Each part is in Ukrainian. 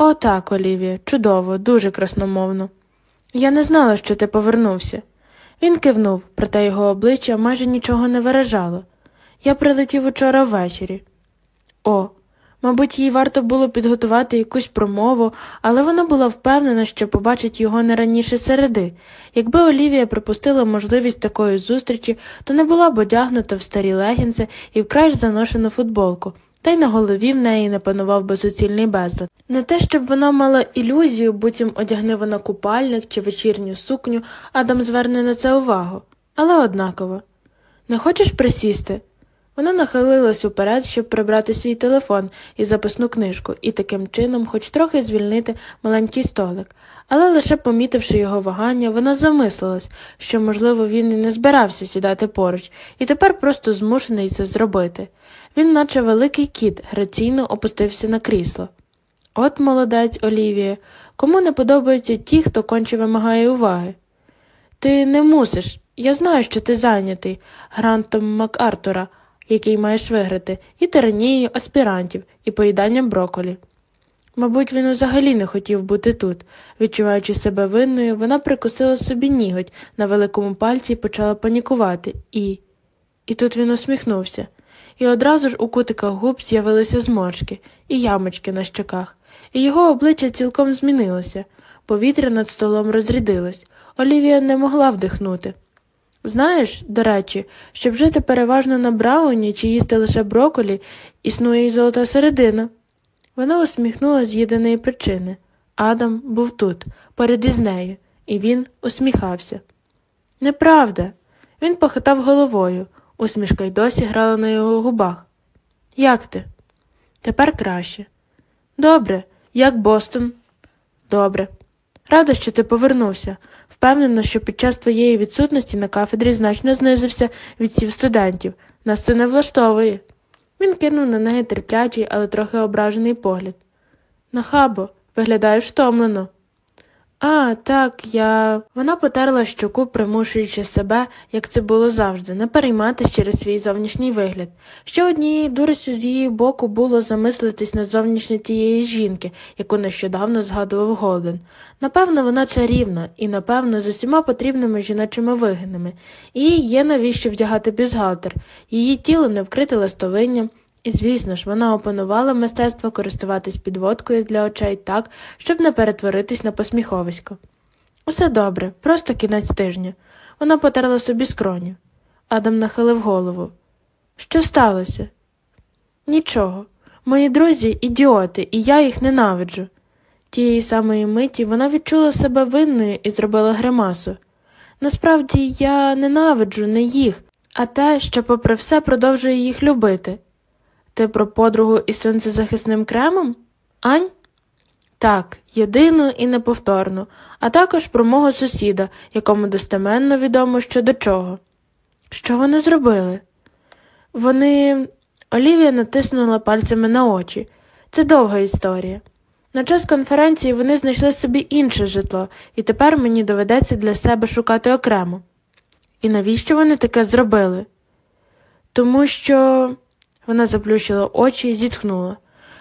О, так, Олівія, чудово, дуже красномовно. Я не знала, що ти повернувся. Він кивнув, проте його обличчя майже нічого не виражало. Я прилетів учора ввечері. О, мабуть, їй варто було підготувати якусь промову, але вона була впевнена, що побачить його не раніше середи. Якби Олівія припустила можливість такої зустрічі, то не була б одягнута в старі легінси і вкрай заношену футболку, та й на голові в неї не панував би суцільний безлад. Не те, щоб вона мала ілюзію, буцім одягне вона купальник чи вечірню сукню, Адам зверне на це увагу, але однаково. Не хочеш присісти? Вона нахилилась уперед, щоб прибрати свій телефон і записну книжку, і таким чином хоч трохи звільнити маленький столик, але лише помітивши його вагання, вона замислилась, що, можливо, він і не збирався сідати поруч, і тепер просто змушений це зробити. Він, наче великий кіт, граційно опустився на крісло. От молодець Олівія, кому не подобаються ті, хто конче вимагає уваги. Ти не мусиш. Я знаю, що ти зайнятий грантом МакАртура, який маєш виграти, і тиранією аспірантів, і поїданням броколі. Мабуть, він взагалі не хотів бути тут. Відчуваючи себе винною, вона прикусила собі ніготь на великому пальці і почала панікувати, і. І тут він усміхнувся. І одразу ж у кутиках губ з'явилися зморшки і ямочки на щоках, і його обличчя цілком змінилося. Повітря над столом розрядилось. Олівія не могла вдихнути. Знаєш, до речі, щоб жити переважно на брауні чи їсти лише броколі, існує і золота середина. Вона усміхнулася з єдиної причини Адам був тут, поряд із нею, і він усміхався. Неправда. Він похитав головою. Усмішка й досі грала на його губах. Як ти? Тепер краще. Добре, як Бостон? Добре. Рада, що ти повернувся. Впевнена, що під час твоєї відсутності на кафедрі значно знизився відсів студентів. Нас це не влаштовує. Він кинув на неї терплячий, але трохи ображений погляд. Нахабо, виглядаєш втомлено. А, так, я. Вона потерла щоку, примушуючи себе, як це було завжди, не перейматися через свій зовнішній вигляд. Ще однією дуростю з її боку було замислитись над зовнішньо тієї жінки, яку нещодавно згадував Голден. Напевно, вона чарівна і, напевно, з усіма потрібними жіночими вигинами, і є навіщо вдягати бюзгалтер, її тіло не вкрите ластовинням. І, звісно ж, вона опанувала мистецтво користуватись підводкою для очей так, щоб не перетворитись на посміховисько. Усе добре, просто кінець тижня. Вона потерла собі скроню. Адам нахилив голову. Що сталося? Нічого. Мої друзі ідіоти, і я їх ненавиджу. Тієї самої миті вона відчула себе винною і зробила гримасу. Насправді я ненавиджу не їх, а те, що, попри все, продовжує їх любити. Ти про подругу із сонцезахисним кремом? Ань? Так, єдину і неповторну, а також про мого сусіда, якому достеменно відомо що до чого. Що вони зробили? Вони. Олівія натиснула пальцями на очі. Це довга історія. На час конференції вони знайшли собі інше житло, і тепер мені доведеться для себе шукати окремо. І навіщо вони таке зробили? Тому що. Вона заплющила очі і зітхнула.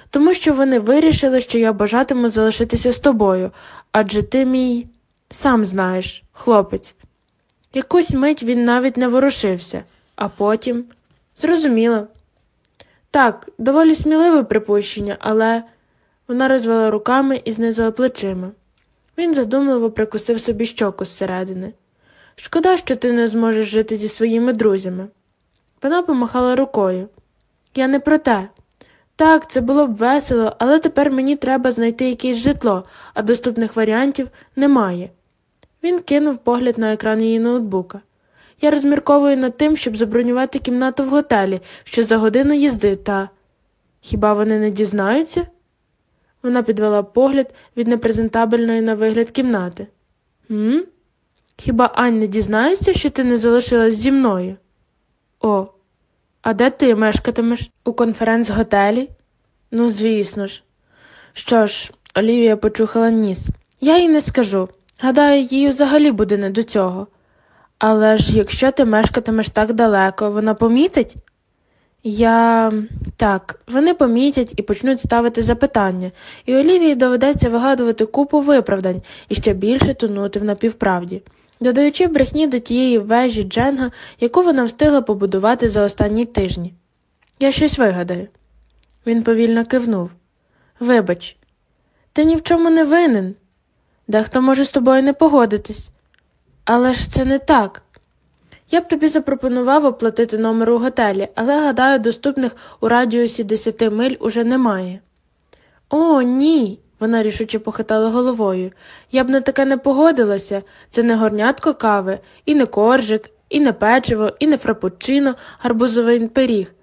Тому що вони вирішили, що я бажатиму залишитися з тобою, адже ти мій, сам знаєш, хлопець. Якусь мить він навіть не ворушився, а потім зрозуміла. Так, доволі сміливе припущення, але вона розвела руками і знизила плечима. Він задумливо прикусив собі щоку зсередини. Шкода, що ти не зможеш жити зі своїми друзями. Вона помахала рукою. Я не про те. Так, це було б весело, але тепер мені треба знайти якесь житло, а доступних варіантів немає. Він кинув погляд на екран її ноутбука. Я розмірковую над тим, щоб забронювати кімнату в готелі, що за годину їзди, та. Хіба вони не дізнаються? Вона підвела погляд від непрезентабельної на вигляд кімнати. «М? Хіба Ань не дізнається, що ти не залишилась зі мною? О, а де ти мешкатимеш? У конференц-готелі? Ну, звісно ж. Що ж, Олівія почухала ніс. Я їй не скажу. Гадаю, їй взагалі буде не до цього. Але ж якщо ти мешкатимеш так далеко, вона помітить? Я так, вони помітять і почнуть ставити запитання, і Олівії доведеться вигадувати купу виправдань і ще більше тонути в напівправді, додаючи брехні до тієї вежі Дженга, яку вона встигла побудувати за останні тижні. Я щось вигадаю. Він повільно кивнув. Вибач, ти ні в чому не винен. Дехто може з тобою не погодитись. Але ж це не так. Я б тобі запропонував оплатити номер у готелі, але, гадаю, доступних у радіусі 10 миль уже немає. О, ні. Вона рішуче похитала головою. Я б на таке не погодилася. Це не горнятко кави, і не коржик, і не печиво, і не фрапучино, гарбузовий пиріг.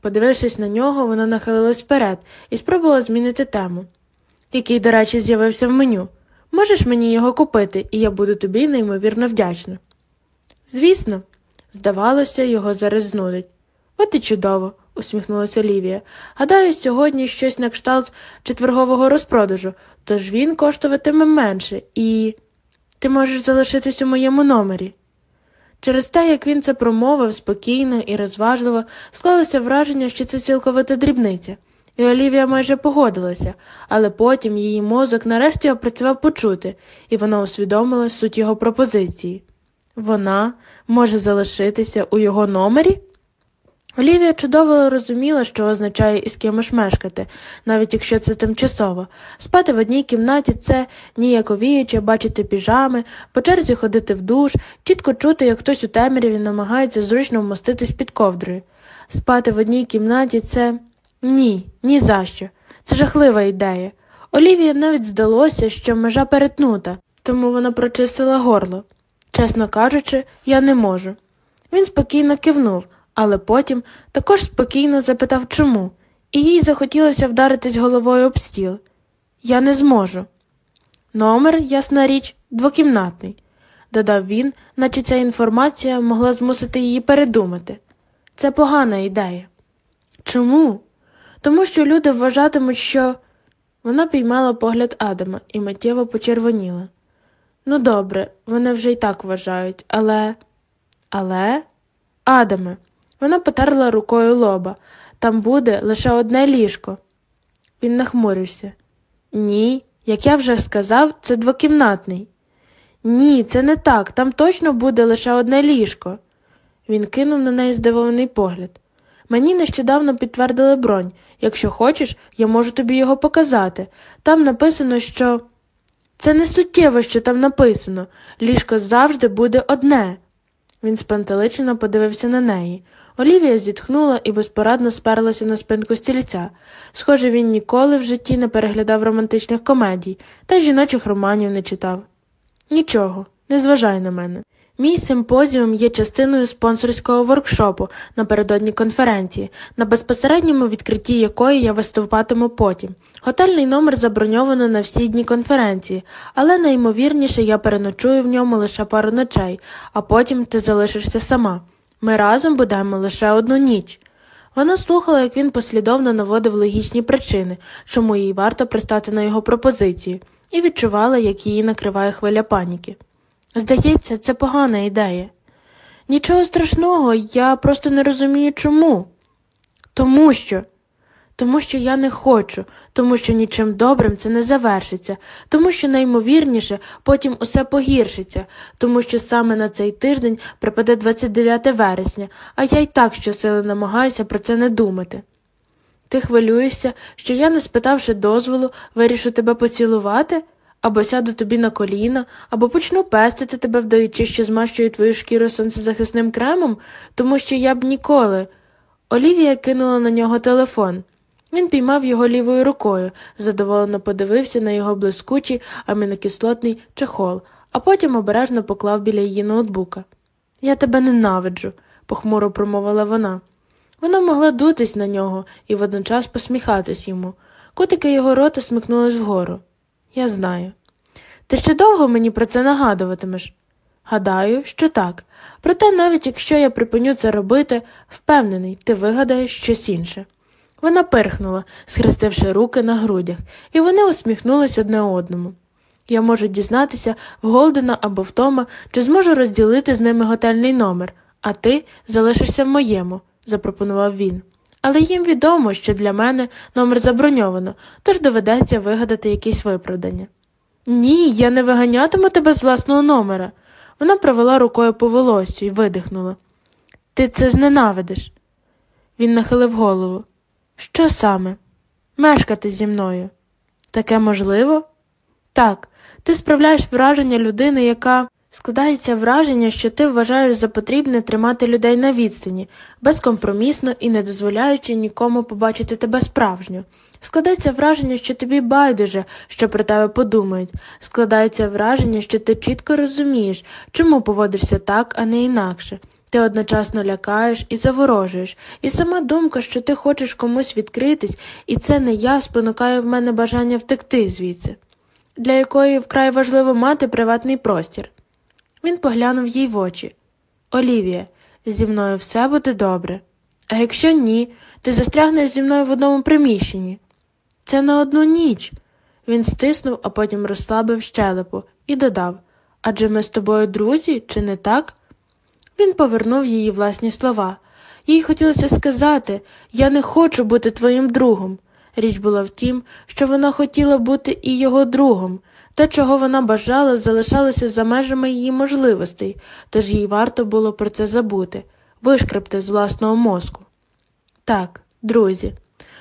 Подивившись на нього, вона нахилилась вперед і спробувала змінити тему, який, до речі, з'явився в меню. Можеш мені його купити, і я буду тобі неймовірно вдячна. Звісно, здавалося, його зараз знудить. От і чудово, усміхнулася Олівія. Гадаю, сьогодні щось на кшталт четвергового розпродажу, тож він коштуватиме менше, і ти можеш залишитись у моєму номері. Через те, як він це промовив спокійно і розважливо, склалося враження, що це цілковита дрібниця, і Олівія майже погодилася, але потім її мозок нарешті опрацював почути, і вона усвідомила суть його пропозиції. Вона може залишитися у його номері? Олівія чудово розуміла, що означає із кимось мешкати, навіть якщо це тимчасово. Спати в одній кімнаті це ніяковіюче, бачити піжами, по черзі ходити в душ, чітко чути, як хтось у темряві намагається зручно вмоститись під ковдрою. Спати в одній кімнаті це ні, ні за що. Це жахлива ідея. Олівії навіть здалося, що межа перетнута, тому вона прочистила горло. Чесно кажучи, я не можу. Він спокійно кивнув, але потім також спокійно запитав чому, і їй захотілося вдаритись головою об стіл. Я не зможу. Номер, ясна річ, двокімнатний, додав він, наче ця інформація могла змусити її передумати. Це погана ідея. Чому? Тому що люди вважатимуть, що. Вона піймала погляд Адама і миттєво почервоніла. Ну, добре, вони вже й так вважають, але. Але. Адаме, вона потерла рукою лоба. Там буде лише одне ліжко. Він нахмурився. Ні, як я вже сказав, це двокімнатний. Ні, це не так. Там точно буде лише одне ліжко. Він кинув на неї здивований погляд. Мені нещодавно підтвердили бронь. Якщо хочеш, я можу тобі його показати. Там написано, що. Це не суттєво, що там написано. Ліжко завжди буде одне. Він спантеличено подивився на неї. Олівія зітхнула і безпорадно сперлася на спинку стільця. Схоже, він ніколи в житті не переглядав романтичних комедій та жіночих романів не читав. Нічого, не зважай на мене. Мій симпозіум є частиною спонсорського воркшопу напередодні конференції, на безпосередньому відкритті якої я виступатиму потім. Готельний номер заброньовано на всі дні конференції, але найімовірніше я переночую в ньому лише пару ночей, а потім ти залишишся сама. Ми разом будемо лише одну ніч. Вона слухала, як він послідовно наводив логічні причини, чому їй варто пристати на його пропозиції, і відчувала, як її накриває хвиля паніки. Здається, це погана ідея. Нічого страшного, я просто не розумію чому. Тому що. Тому що я не хочу, тому що нічим добрим це не завершиться, тому що найімовірніше потім усе погіршиться, тому що саме на цей тиждень припаде 29 вересня, а я й так щосили намагаюся про це не думати. Ти хвилюєшся, що я, не спитавши дозволу, вирішу тебе поцілувати? Або сяду тобі на коліна, або почну пестити тебе, вдаючи, що змащую твою шкіру сонцезахисним кремом, тому що я б ніколи. Олівія кинула на нього телефон. Він піймав його лівою рукою, задоволено подивився на його блискучий амінокислотний чехол, а потім обережно поклав біля її ноутбука. Я тебе ненавиджу, похмуро промовила вона. Вона могла дутись на нього і водночас посміхатись йому. Котики його рота смикнулись вгору. Я знаю. Ти ще довго мені про це нагадуватимеш? Гадаю, що так. Проте, навіть якщо я припиню це робити, впевнений, ти вигадаєш щось інше. Вона пирхнула, схрестивши руки на грудях, і вони усміхнулись одне одному. Я можу дізнатися в Голдена або в Тома, чи зможу розділити з ними готельний номер, а ти залишишся в моєму. запропонував він. Але їм відомо, що для мене номер заброньовано, тож доведеться вигадати якісь виправдання. Ні, я не виганятиму тебе з власного номера. Вона провела рукою по волосю і видихнула. Ти це зненавидиш. Він нахилив голову. Що саме? Мешкати зі мною. Таке можливо? Так, ти справляєш враження людини, яка складається враження, що ти вважаєш за потрібне тримати людей на відстані, безкомпромісно і не дозволяючи нікому побачити тебе справжньо. Складається враження, що тобі байдуже, що про тебе подумають. Складається враження, що ти чітко розумієш, чому поводишся так, а не інакше. Ти одночасно лякаєш і заворожуєш, і сама думка, що ти хочеш комусь відкритись, і це не я спонукає в мене бажання втекти звідси, для якої вкрай важливо мати приватний простір. Він поглянув їй в очі. Олівія, зі мною все буде добре. А якщо ні, ти застрягнеш зі мною в одному приміщенні. Це на одну ніч. Він стиснув, а потім розслабив щелепу і додав Адже ми з тобою друзі, чи не так? Він повернув її власні слова. Їй хотілося сказати Я не хочу бути твоїм другом. Річ була в тім, що вона хотіла бути і його другом. Те, чого вона бажала, залишалося за межами її можливостей, тож їй варто було про це забути, вишкрепти з власного мозку. Так, друзі.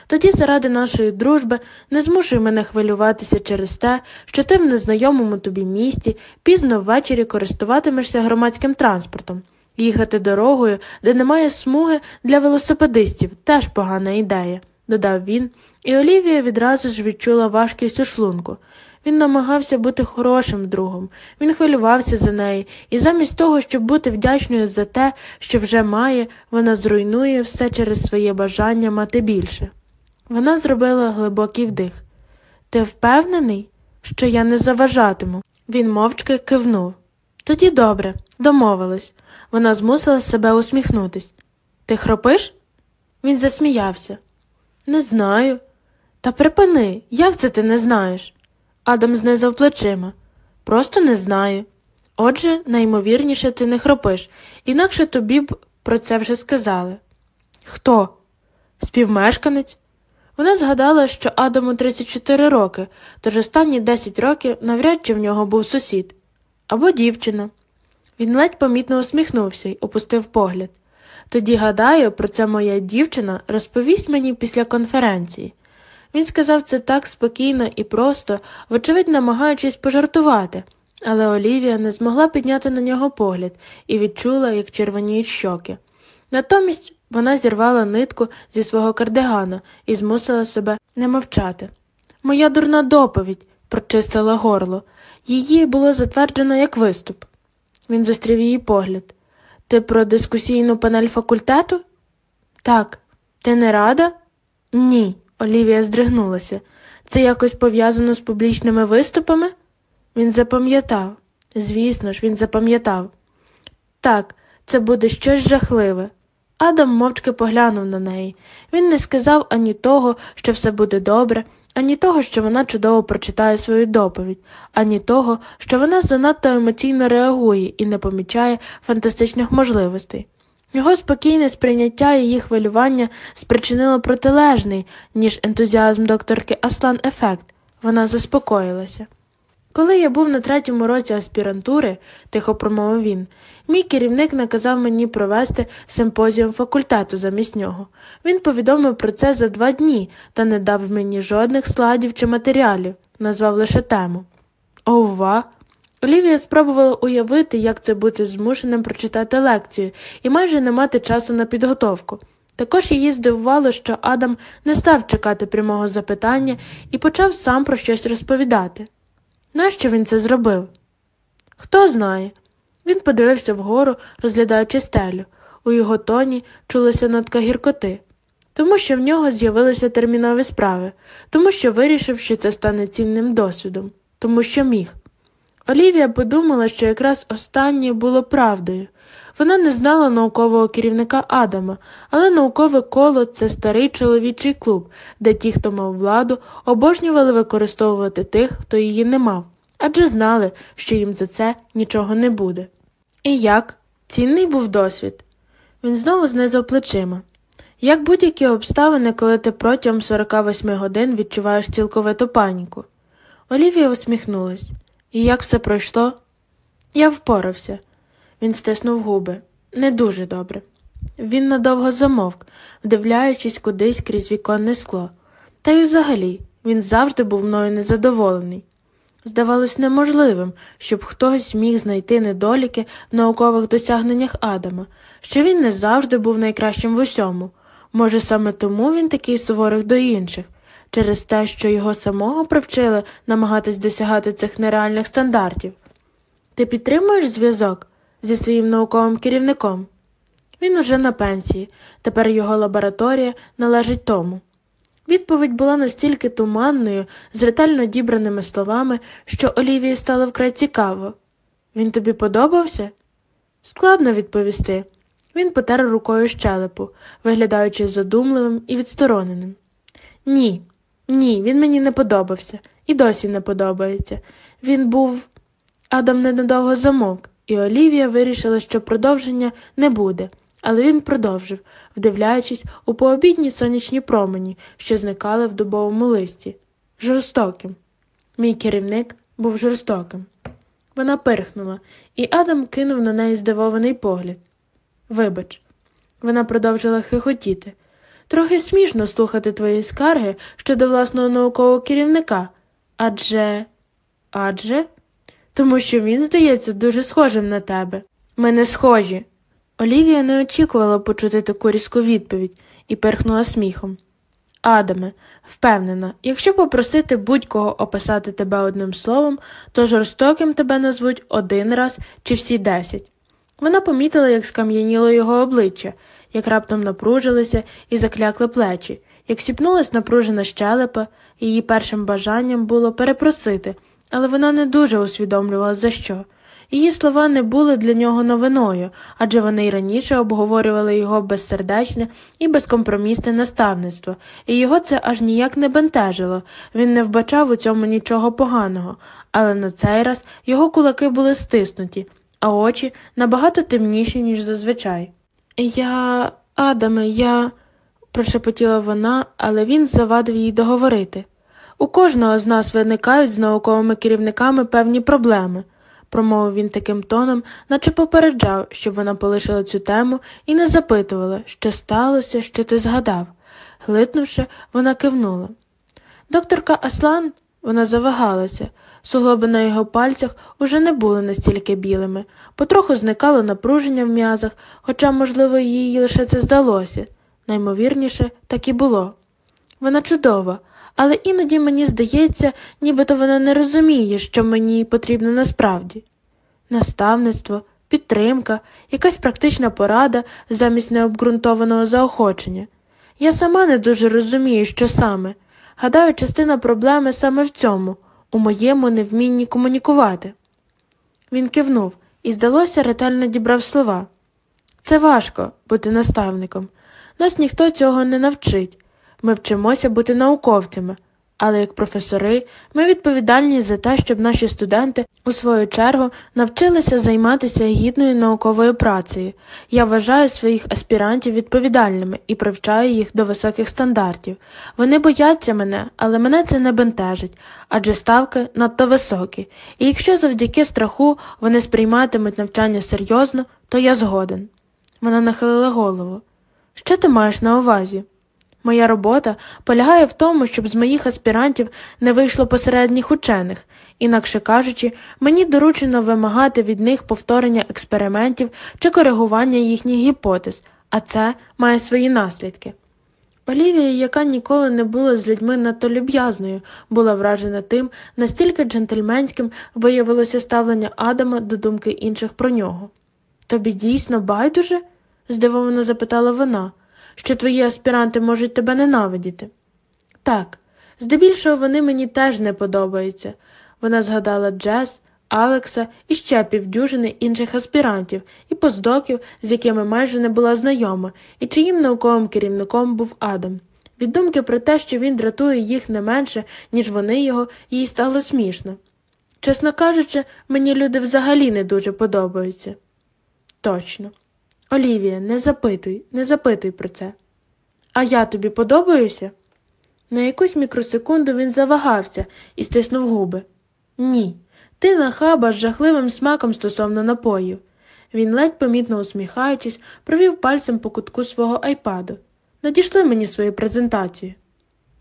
Тоді, заради нашої дружби, не змушуй мене хвилюватися через те, що ти в незнайомому тобі місті пізно ввечері користуватимешся громадським транспортом. Їхати дорогою, де немає смуги для велосипедистів, теж погана ідея, додав він, і Олівія відразу ж відчула важкість у шлунку. Він намагався бути хорошим другом, він хвилювався за неї, і замість того, щоб бути вдячною за те, що вже має, вона зруйнує все через своє бажання мати більше. Вона зробила глибокий вдих. Ти впевнений, що я не заважатиму? Він мовчки кивнув. Тоді добре, домовились. Вона змусила себе усміхнутись. Ти хропиш? Він засміявся. Не знаю. Та припини, як це ти не знаєш? Адам знизав плечима. Просто не знаю. Отже, найімовірніше, ти не хропиш, інакше тобі б про це вже сказали. Хто? Співмешканець? Вона згадала, що Адаму 34 роки, тож останні 10 років навряд чи в нього був сусід або дівчина. Він ледь помітно усміхнувся й опустив погляд. Тоді, гадаю, про це моя дівчина розповість мені після конференції. Він сказав це так спокійно і просто, вочевидь, намагаючись пожартувати, але Олівія не змогла підняти на нього погляд і відчула, як червоніють щоки. Натомість вона зірвала нитку зі свого кардигана і змусила себе не мовчати. Моя дурна доповідь, прочистила горло. Її було затверджено як виступ. Він зустрів її погляд. Ти про дискусійну панель факультету? Так. Ти не рада? Ні. Олівія здригнулася. Це якось пов'язано з публічними виступами? Він запам'ятав. Звісно ж, він запам'ятав. Так, це буде щось жахливе. Адам мовчки поглянув на неї. Він не сказав ані того, що все буде добре, ані того, що вона чудово прочитає свою доповідь, ані того, що вона занадто емоційно реагує і не помічає фантастичних можливостей. Його спокійне сприйняття її хвилювання спричинило протилежний, ніж ентузіазм докторки Аслан ефект. Вона заспокоїлася. Коли я був на третьому році аспірантури, тихо промовив він, мій керівник наказав мені провести симпозіум факультету замість нього. Він повідомив про це за два дні та не дав мені жодних слайдів чи матеріалів, назвав лише тему. Ова. Олівія спробувала уявити, як це бути змушеним прочитати лекцію і майже не мати часу на підготовку. Також її здивувало, що Адам не став чекати прямого запитання і почав сам про щось розповідати. Нащо він це зробив? Хто знає. Він подивився вгору, розглядаючи стелю. У його тоні чулася нотка гіркоти, тому що в нього з'явилися термінові справи, тому що вирішив, що це стане цінним досвідом, тому що міг. Олівія подумала, що якраз останнє було правдою. Вона не знала наукового керівника Адама, але наукове коло це старий чоловічий клуб, де ті, хто мав владу, обожнювали використовувати тих, хто її не мав, адже знали, що їм за це нічого не буде. І як? Цінний був досвід. Він знову знизав плечима. Як будь-які обставини, коли ти протягом 48 годин відчуваєш цілковиту паніку. Олівія усміхнулась. І як все пройшло? Я впорався. Він стиснув губи. Не дуже добре. Він надовго замовк, вдивляючись кудись крізь віконне скло. Та й взагалі він завжди був мною незадоволений. Здавалось неможливим, щоб хтось міг знайти недоліки в наукових досягненнях Адама, що він не завжди був найкращим в усьому. Може, саме тому він такий суворих до інших, через те, що його самого привчили намагатись досягати цих нереальних стандартів. Ти підтримуєш зв'язок зі своїм науковим керівником? Він уже на пенсії, тепер його лабораторія належить тому. Відповідь була настільки туманною, з ретельно дібраними словами, що Олівії стало вкрай цікаво. Він тобі подобався? Складно відповісти. Він потер рукою щелепу, виглядаючи задумливим і відстороненим. Ні, ні, він мені не подобався і досі не подобається. Він був. Адам ненадовго замовк, і Олівія вирішила, що продовження не буде, але він продовжив, вдивляючись у пообідні сонячні промені, що зникали в дубовому листі. Жорстоким. Мій керівник був жорстоким. Вона пирхнула, і Адам кинув на неї здивований погляд. Вибач, вона продовжила хихотіти. Трохи смішно слухати твої скарги щодо власного наукового керівника. Адже. Адже? Тому що він, здається, дуже схожим на тебе. Ми не схожі. Олівія не очікувала почути таку різку відповідь і перхнула сміхом. Адаме, впевнена, якщо попросити будь-кого описати тебе одним словом, то жорстоким тебе назвуть один раз чи всі десять. Вона помітила, як скам'яніло його обличчя, як раптом напружилися і заклякли плечі, як сіпнулась напружена щелепа, її першим бажанням було перепросити, але вона не дуже усвідомлювала за що. Її слова не були для нього новиною, адже вони й раніше обговорювали його безсердечне і безкомпромісне наставництво, і його це аж ніяк не бентежило, він не вбачав у цьому нічого поганого, але на цей раз його кулаки були стиснуті, а очі набагато темніші, ніж зазвичай. Я, Адаме, я. прошепотіла вона, але він завадив їй договорити. У кожного з нас виникають з науковими керівниками певні проблеми промовив він таким тоном, наче попереджав, щоб вона полишила цю тему і не запитувала, що сталося, що ти згадав. Глитнувши, вона кивнула. Докторка Аслан, вона завагалася, суглоби на його пальцях уже не були настільки білими, потроху зникало напруження в м'язах, хоча, можливо, їй лише це здалося. Наймовірніше, так і було. Вона чудова але іноді мені здається, нібито вона не розуміє, що мені потрібно насправді. Наставництво, підтримка, якась практична порада замість необґрунтованого заохочення. Я сама не дуже розумію, що саме. Гадаю, частина проблеми саме в цьому, у моєму невмінні комунікувати. Він кивнув і, здалося, ретельно дібрав слова. Це важко бути наставником. Нас ніхто цього не навчить. Ми вчимося бути науковцями, але як професори ми відповідальні за те, щоб наші студенти, у свою чергу, навчилися займатися гідною науковою працею. Я вважаю своїх аспірантів відповідальними і привчаю їх до високих стандартів. Вони бояться мене, але мене це не бентежить, адже ставки надто високі, і якщо завдяки страху вони сприйматимуть навчання серйозно, то я згоден. Вона нахилила голову. Що ти маєш на увазі? Моя робота полягає в тому, щоб з моїх аспірантів не вийшло посередніх учених, інакше кажучи, мені доручено вимагати від них повторення експериментів чи коригування їхніх гіпотез, а це має свої наслідки. Олівія, яка ніколи не була з людьми надто люб'язною, була вражена тим, настільки джентльменським виявилося ставлення Адама до думки інших про нього. Тобі дійсно байдуже? здивовано запитала вона що твої аспіранти можуть тебе ненавидіти. Так, здебільшого вони мені теж не подобаються. Вона згадала Джес, Алекса і ще півдюжини інших аспірантів і поздоків, з якими майже не була знайома, і чиїм науковим керівником був Адам. Від думки про те, що він дратує їх не менше, ніж вони його, їй стало смішно. Чесно кажучи, мені люди взагалі не дуже подобаються. Точно. Олівія, не запитуй, не запитуй про це. А я тобі подобаюся? На якусь мікросекунду він завагався і стиснув губи. Ні, ти нахаба з жахливим смаком стосовно напоїв. Він ледь помітно усміхаючись, провів пальцем по кутку свого айпаду. Надійшли мені свою презентацію.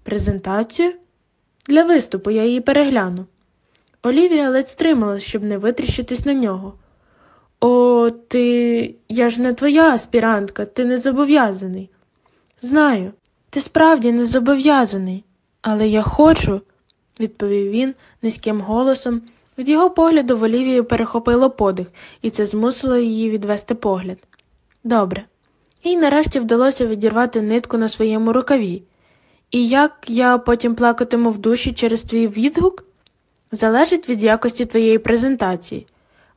Презентацію? Для виступу я її перегляну. Олівія ледь стрималась, щоб не витріщитись на нього. О, ти. я ж не твоя аспірантка, ти не зобов'язаний. Знаю, ти справді не зобов'язаний, але я хочу, відповів він низьким голосом. Від його погляду в Олівію перехопило подих, і це змусило її відвести погляд. Добре. Їй нарешті вдалося відірвати нитку на своєму рукаві. І як я потім плакатиму в душі через твій відгук? Залежить від якості твоєї презентації.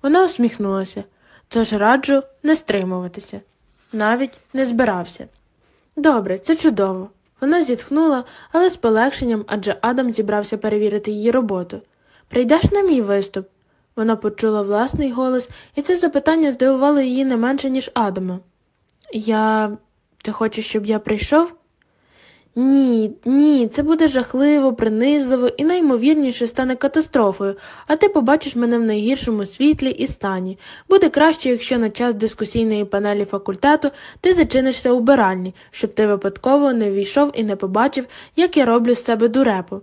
Вона усміхнулася, тож раджу не стримуватися. Навіть не збирався. Добре, це чудово. Вона зітхнула, але з полегшенням, адже Адам зібрався перевірити її роботу. Прийдеш на мій виступ? Вона почула власний голос, і це запитання здивувало її не менше, ніж Адама. Я. Ти хочеш, щоб я прийшов? Ні, ні, це буде жахливо, принизливо і найімовірніше стане катастрофою, а ти побачиш мене в найгіршому світлі і стані. Буде краще, якщо на час дискусійної панелі факультету ти зачинишся у биральні, щоб ти випадково не війшов і не побачив, як я роблю з себе дурепу.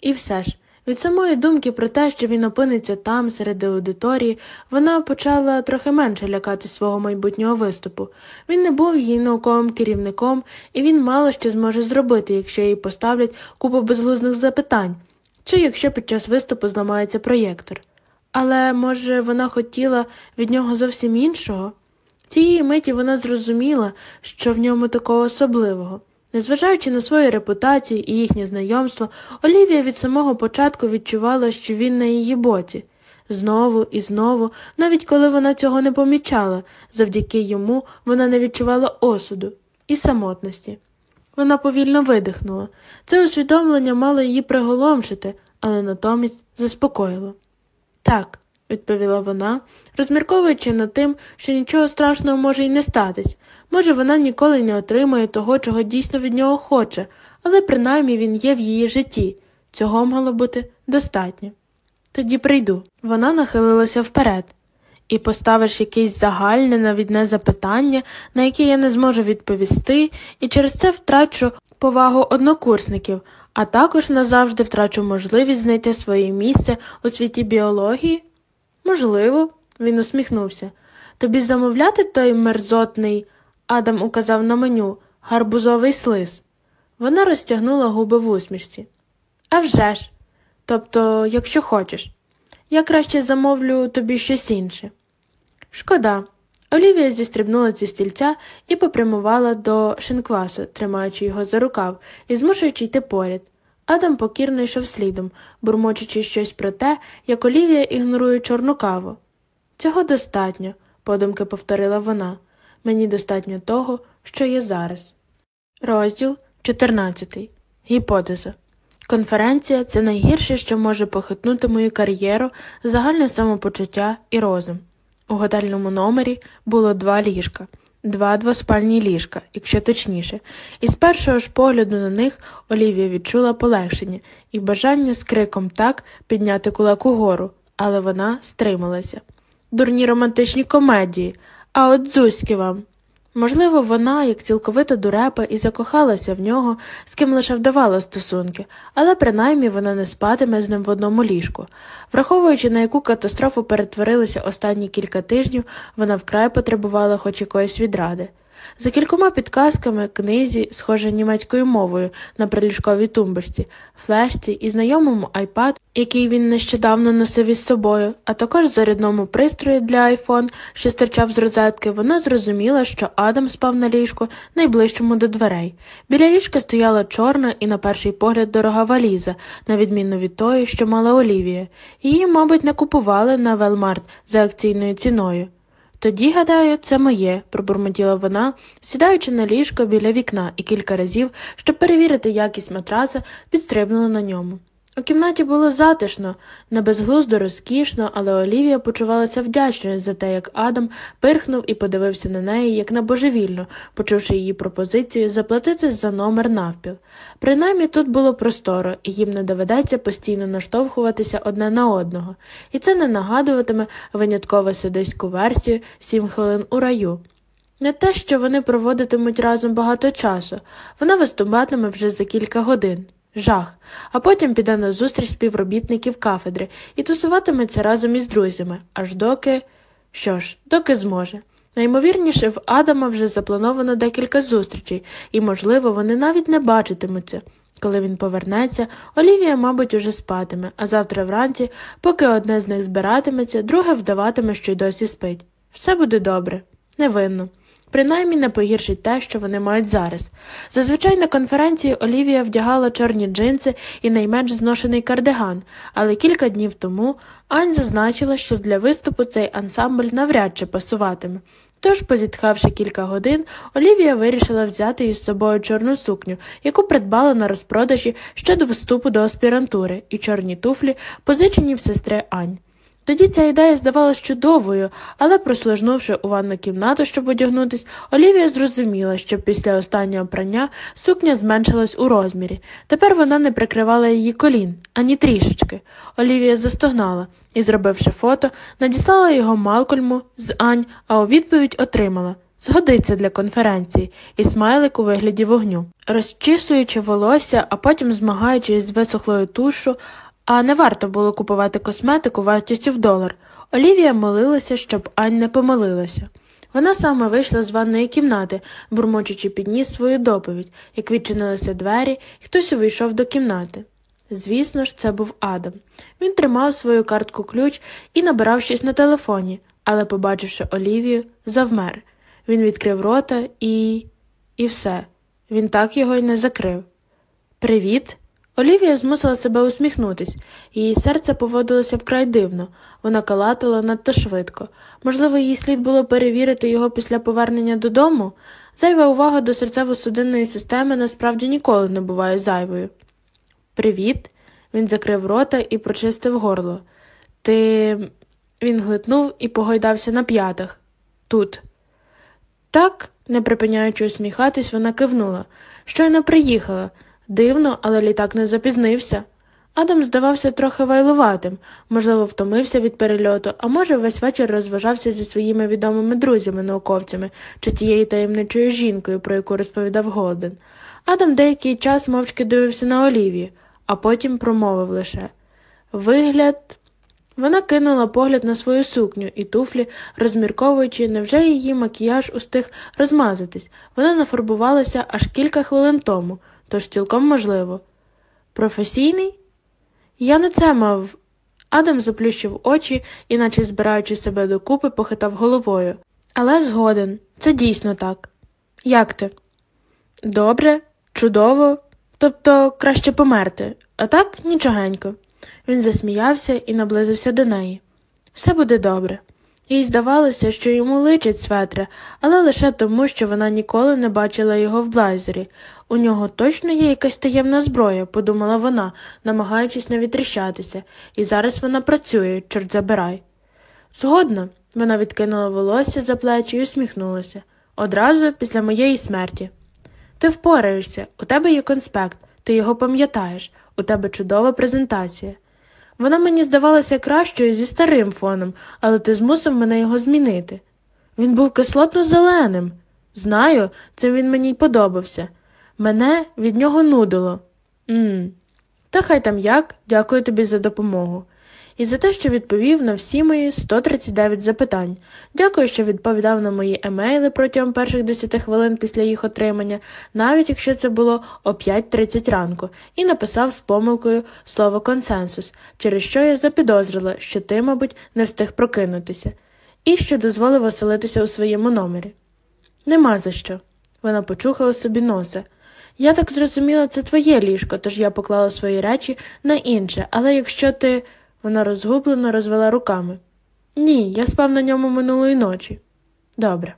І все ж. Від самої думки про те, що він опиниться там, серед аудиторії, вона почала трохи менше лякати свого майбутнього виступу. Він не був її науковим керівником, і він мало що зможе зробити, якщо їй поставлять купу безглузних запитань, чи якщо під час виступу зламається проєктор. Але, може, вона хотіла від нього зовсім іншого? Цієї миті вона зрозуміла, що в ньому такого особливого. Незважаючи на свою репутацію і їхнє знайомство, Олівія від самого початку відчувала, що він на її боці. Знову і знову, навіть коли вона цього не помічала, завдяки йому вона не відчувала осуду і самотності. Вона повільно видихнула. Це усвідомлення мало її приголомшити, але натомість заспокоїло. Так, відповіла вона, розмірковуючи над тим, що нічого страшного може й не статись. Може, вона ніколи не отримає того, чого дійсно від нього хоче, але принаймні він є в її житті. Цього мало бути достатньо. Тоді прийду. Вона нахилилася вперед. І поставиш якесь загальне навідне запитання, на яке я не зможу відповісти, і через це втрачу повагу однокурсників, а також назавжди втрачу можливість знайти своє місце у світі біології. Можливо, він усміхнувся. Тобі замовляти той мерзотний, Адам указав на меню, гарбузовий слиз. Вона розтягнула губи в усмішці. «А вже ж! Тобто, якщо хочеш, я краще замовлю тобі щось інше. Шкода. Олівія зістрибнула зі стільця і попрямувала до шинквасу, тримаючи його за рукав і змушуючи йти поряд. Адам покірно йшов слідом, бурмочучи щось про те, як Олівія ігнорує чорну каву. Цього достатньо, подумки повторила вона. Мені достатньо того, що є зараз. Розділ 14. Гіпотеза. Конференція це найгірше, що може похитнути мою кар'єру, загальне самопочуття і розум. У готельному номері було два ліжка, два двоспальні ліжка, якщо точніше, і з першого ж погляду на них Олівія відчула полегшення і бажання з криком так підняти кулак угору, але вона стрималася. Дурні романтичні комедії, а от дзузьки вам. Можливо, вона, як цілковито дурепа, і закохалася в нього, з ким лише вдавала стосунки, але принаймні вона не спатиме з ним в одному ліжку. Враховуючи, на яку катастрофу перетворилися останні кілька тижнів, вона вкрай потребувала хоч якоїсь відради. За кількома підказками книзі, схоже німецькою мовою на приліжковій тумбочці, флешці і знайомому iPad, який він нещодавно носив із собою, а також зарядному пристрої для iPhone, що стирчав з розетки, вона зрозуміла, що Адам спав на ліжку найближчому до дверей. Біля ліжка стояла чорна і, на перший погляд, дорога валіза, на відміну від тої, що мала Олівія. Її, мабуть, не купували на Walmart за акційною ціною. Тоді, гадаю, це моє, пробурмотіла вона, сідаючи на ліжко біля вікна і кілька разів, щоб перевірити якість матраса, підстрибнула на ньому. У кімнаті було затишно, не безглуздо розкішно, але Олівія почувалася вдячною за те, як Адам пирхнув і подивився на неї, як на божевільну, почувши її пропозицію заплатити за номер навпіл. Принаймні тут було просторо, і їм не доведеться постійно наштовхуватися одне на одного, і це не нагадуватиме винятково сидиську версію сім хвилин у раю. Не те, що вони проводитимуть разом багато часу, вона виступатиме вже за кілька годин. Жах, а потім піде на зустріч співробітників кафедри і тусуватиметься разом із друзями, аж доки. Що ж, доки зможе. Наймовірніше, в Адама вже заплановано декілька зустрічей, і, можливо, вони навіть не бачитимуться. Коли він повернеться, Олівія, мабуть, уже спатиме, а завтра вранці, поки одне з них збиратиметься, друге вдаватиме, що й досі спить. Все буде добре, невинно. Принаймні не погіршить те, що вони мають зараз. Зазвичай на конференції Олівія вдягала чорні джинси і найменш зношений кардиган, але кілька днів тому Ань зазначила, що для виступу цей ансамбль навряд чи пасуватиме. Тож, позітхавши кілька годин, Олівія вирішила взяти із собою чорну сукню, яку придбала на розпродажі ще до вступу до аспірантури, і чорні туфлі, позичені в сестри Ань. Тоді ця ідея здавалась чудовою, але, прослижнувши у ванну кімнату, щоб одягнутись, Олівія зрозуміла, що після останнього прання сукня зменшилась у розмірі. Тепер вона не прикривала її колін, ані трішечки. Олівія застогнала і, зробивши фото, надіслала його Малкольму з Ань, а у відповідь отримала. Згодиться для конференції і смайлик у вигляді вогню. Розчісуючи волосся, а потім змагаючись з висохлою тушу, а не варто було купувати косметику вартістю в долар. Олівія молилася, щоб Ань не помилилася. Вона саме вийшла з ванної кімнати, бурмочучи підніс свою доповідь, як відчинилися двері, і хтось увійшов до кімнати. Звісно ж, це був Адам. Він тримав свою картку ключ і набирав щось на телефоні, але, побачивши Олівію, завмер. Він відкрив рота і. і все. Він так його й не закрив. Привіт, Олівія змусила себе усміхнутись, її серце поводилося вкрай дивно, вона калатала надто швидко. Можливо, їй слід було перевірити його після повернення додому. Зайва увага до серцево-судинної системи насправді ніколи не буває зайвою. Привіт. Він закрив рота і прочистив горло. Ти. Він глитнув і погойдався на п'ятах. Тут. Так, не припиняючи усміхатись, вона кивнула. Щойно приїхала. Дивно, але літак не запізнився. Адам здавався трохи вайлуватим, можливо, втомився від перельоту, а може, весь вечір розважався зі своїми відомими друзями-науковцями чи тією таємничою жінкою, про яку розповідав Голден. Адам деякий час мовчки дивився на Олівію, а потім промовив лише Вигляд. Вона кинула погляд на свою сукню і туфлі, розмірковуючи, невже її макіяж устиг розмазатись. Вона нафарбувалася аж кілька хвилин тому тож цілком можливо. Професійний? Я не це мав. Адам заплющив очі і, наче збираючи себе докупи, похитав головою. Але згоден, це дійсно так. Як ти? Добре, чудово, тобто краще померти, а так нічогенько. Він засміявся і наблизився до неї. Все буде добре. Їй здавалося, що йому личить светра, але лише тому, що вона ніколи не бачила його в блайзері. У нього точно є якась таємна зброя, подумала вона, намагаючись не відріщатися, і зараз вона працює, чорт забирай. Згодна, вона відкинула волосся за плечі і усміхнулася. Одразу після моєї смерті. Ти впораєшся, у тебе є конспект, ти його пам'ятаєш, у тебе чудова презентація. Вона мені здавалася кращою зі старим фоном, але ти змусив мене його змінити. Він був кислотно зеленим. Знаю, цим він мені й подобався. Мене від нього нудило. Мм. Та хай там як, дякую тобі за допомогу. І за те, що відповів на всі мої 139 запитань. Дякую, що відповідав на мої емейли протягом перших 10 хвилин після їх отримання, навіть якщо це було о 5.30 ранку, і написав з помилкою слово консенсус, через що я запідозрила, що ти, мабуть, не встиг прокинутися, і що дозволив оселитися у своєму номері. Нема за що. Вона почухала собі носа. Я так зрозуміла, це твоє ліжко, тож я поклала свої речі на інше, але якщо ти. Вона розгублено розвела руками. Ні, я спав на ньому минулої ночі. Добре.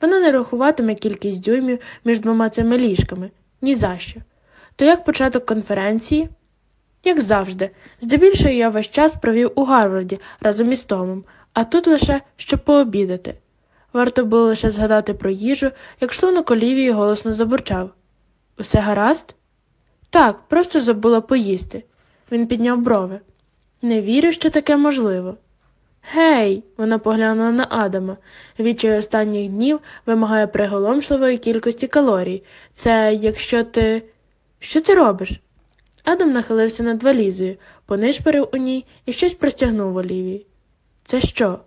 Вона не рахуватиме кількість дюймів між двома цими ліжками. Ні за що. То як початок конференції? Як завжди, здебільшого я весь час провів у Гарварді разом із Томом, а тут лише щоб пообідати. Варто було лише згадати про їжу, як шлунок Олівії голосно забурчав. Усе гаразд? Так, просто забула поїсти. Він підняв брови. Не вірю, що таке можливо. Гей, вона поглянула на Адама. Відчай останніх днів вимагає приголомшливої кількості калорій. Це якщо ти. Що ти робиш? Адам нахилився над валізою, понишпорив у ній і щось простягнув Олівії. Це що?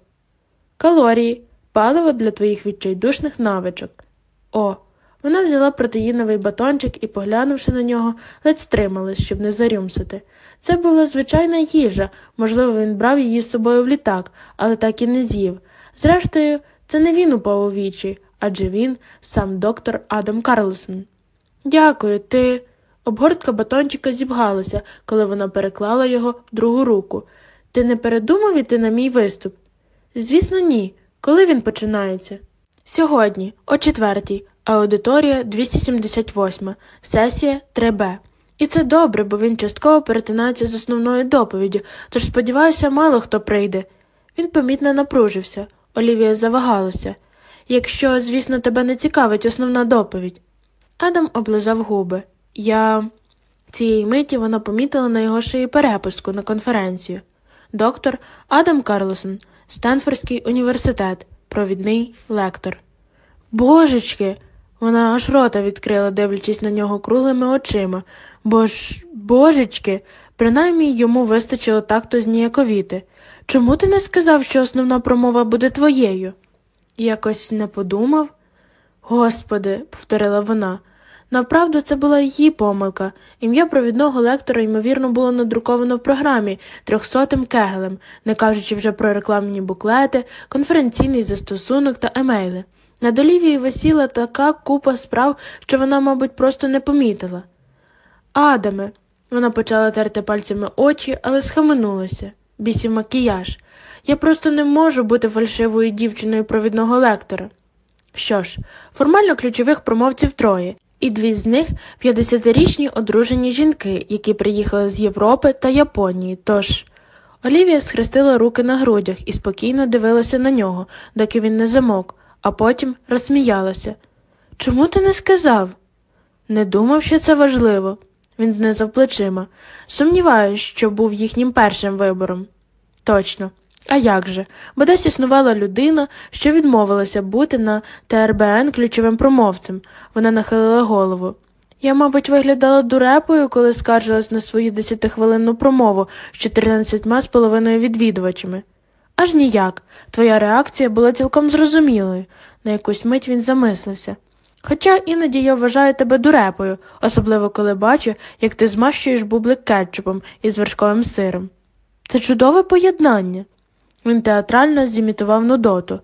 Калорії, паливо для твоїх відчайдушних навичок. О, вона взяла протеїновий батончик і, поглянувши на нього, ледь стрималась, щоб не зарюмсити. Це була звичайна їжа, можливо, він брав її з собою в літак, але так і не з'їв. Зрештою, це не він упав у вічі, адже він сам доктор Адам Карлсон. Дякую, ти. Обгортка батончика зібгалася, коли вона переклала його в другу руку. Ти не передумав іти на мій виступ? Звісно, ні. Коли він починається? Сьогодні, о четвертій, аудиторія 278, сесія 3Б. І це добре, бо він частково перетинається з основною доповіддю, тож сподіваюся, мало хто прийде. Він помітно напружився. Олівія завагалася. Якщо, звісно, тебе не цікавить основна доповідь. Адам облизав губи. Я. Цієї миті вона помітила на його шиї перепустку на конференцію. Доктор Адам Карлсон, Стенфордський університет, провідний лектор. Божечки. Вона аж рота відкрила, дивлячись на нього круглими очима. Бо ж, божечки, принаймні йому вистачило так-то зніяковіти. Чому ти не сказав, що основна промова буде твоєю? Якось не подумав. Господи, повторила вона. Направду, це була її помилка. Ім'я провідного лектора, ймовірно, було надруковано в програмі трьохсотим кегелем, не кажучи вже про рекламні буклети, конференційний застосунок та емейли. Над Олівією висіла така купа справ, що вона, мабуть, просто не помітила. Адаме, вона почала терти пальцями очі, але схаменулася. Бісів макіяж. Я просто не можу бути фальшивою дівчиною провідного лектора. Що ж, формально ключових промовців троє, і дві з них 50-річні одружені жінки, які приїхали з Європи та Японії. Тож Олівія схрестила руки на грудях і спокійно дивилася на нього, доки він не замовк, а потім розсміялася. Чому ти не сказав? Не думав, що це важливо. Він знизав плечима. Сумніваюсь, що був їхнім першим вибором. Точно. А як же? Бо десь існувала людина, що відмовилася бути на ТРБН ключовим промовцем. Вона нахилила голову. Я, мабуть, виглядала дурепою, коли скаржилась на свою десятихвилинну промову з чотирнадцятьма з половиною відвідувачами. Аж ніяк. Твоя реакція була цілком зрозумілою. На якусь мить він замислився. Хоча іноді я вважаю тебе дурепою, особливо коли бачу, як ти змащуєш бублик кетчупом із вершковим сиром. Це чудове поєднання. Він театрально зімітував нудоту.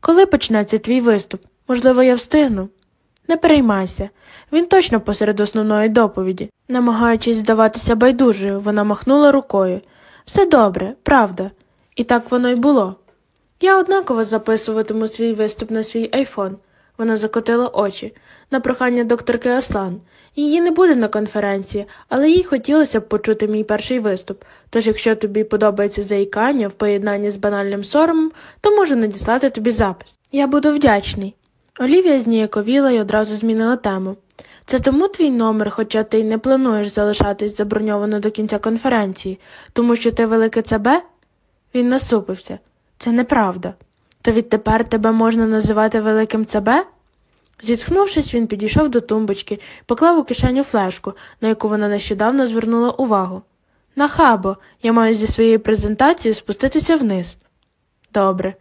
Коли почнеться твій виступ? Можливо, я встигну? Не переймайся. Він точно посеред основної доповіді. Намагаючись здаватися байдужою, вона махнула рукою. Все добре, правда. І так воно й було. Я однаково записуватиму свій виступ на свій айфон. Вона закотила очі на прохання докторки Аслан. Її не буде на конференції, але їй хотілося б почути мій перший виступ. Тож, якщо тобі подобається заїкання в поєднанні з банальним соромом, то можу надіслати тобі запис. Я буду вдячний. Олівія зніяковіла і одразу змінила тему. Це тому твій номер, хоча ти й не плануєш залишатись заброньовано до кінця конференції, тому що ти велике ЦБ? Він насупився. Це неправда. То відтепер тебе можна називати великим ЦБ? Зітхнувшись, він підійшов до тумбочки поклав у кишеню флешку, на яку вона нещодавно звернула увагу. Нахабо, я маю зі своєю презентацією спуститися вниз. Добре.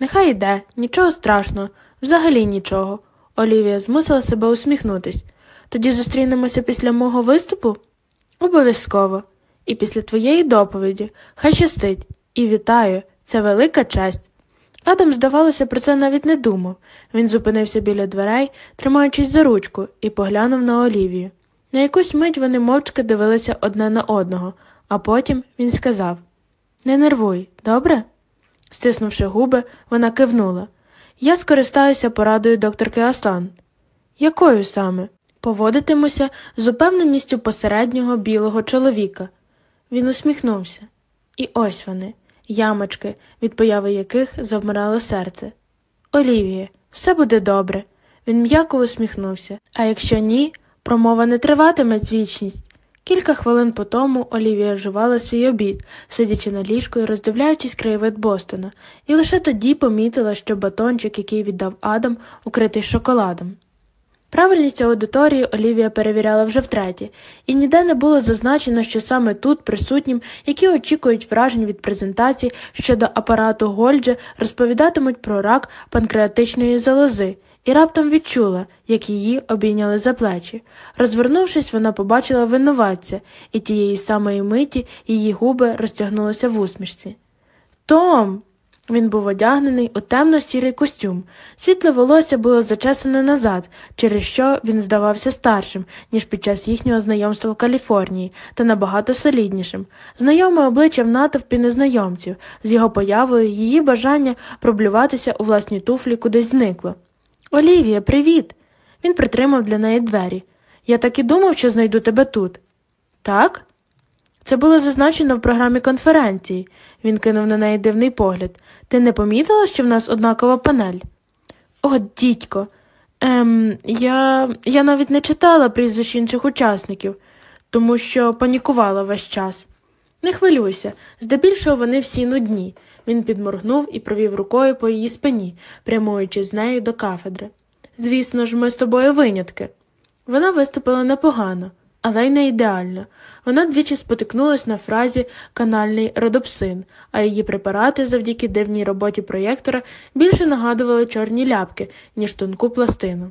Нехай йде, нічого страшного, взагалі нічого. Олівія змусила себе усміхнутись. Тоді зустрінемося після мого виступу? Обов'язково. І після твоєї доповіді. Хай щастить. І вітаю, це велика честь. Адам, здавалося, про це навіть не думав. Він зупинився біля дверей, тримаючись за ручку, і поглянув на Олівію. На якусь мить вони мовчки дивилися одне на одного, а потім він сказав Не нервуй, добре? Стиснувши губи, вона кивнула. Я скористаюся порадою докторки Аслан. Якою саме? Поводитимуся з упевненістю посереднього білого чоловіка. Він усміхнувся. І ось вони, ямочки, від появи яких завмирало серце. Олівіє, все буде добре. Він м'яко усміхнувся. А якщо ні, промова не триватиме вічність. Кілька хвилин по тому Олівія жувала свій обід, сидячи на ліжку і роздивляючись краєвид Бостона, і лише тоді помітила, що батончик, який віддав Адам, укритий шоколадом. Правильність аудиторії Олівія перевіряла вже втретє, і ніде не було зазначено, що саме тут присутнім, які очікують вражень від презентації щодо апарату Гольджа, розповідатимуть про рак панкреатичної залози, і раптом відчула, як її обійняли за плечі. Розвернувшись, вона побачила винуватця, і тієї самої миті її губи розтягнулися в усмішці. Том. Він був одягнений у темно-сірий костюм. Світле волосся було зачесане назад, через що він здавався старшим, ніж під час їхнього знайомства в Каліфорнії, та набагато соліднішим. Знайоме обличчя в натовпі незнайомців, з його появою її бажання проблюватися у власні туфлі кудись зникло. Олівія, привіт. Він притримав для неї двері. Я так і думав, що знайду тебе тут. Так? Це було зазначено в програмі конференції. Він кинув на неї дивний погляд. Ти не помітила, що в нас однакова панель? О, дідько. Ем, я я навіть не читала прізвищ інших учасників, тому що панікувала весь час. Не хвилюйся, здебільшого вони всі нудні. Він підморгнув і провів рукою по її спині, прямуючи з нею до кафедри. Звісно ж, ми з тобою винятки. Вона виступила непогано, але й не ідеально. Вона двічі спотикнулась на фразі канальний родопсин, а її препарати завдяки дивній роботі проєктора більше нагадували чорні ляпки, ніж тонку пластину.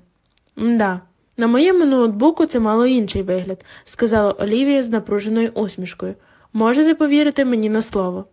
Мда, на моєму ноутбуку це мало інший вигляд, сказала Олівія з напруженою усмішкою. Можете повірити мені на слово.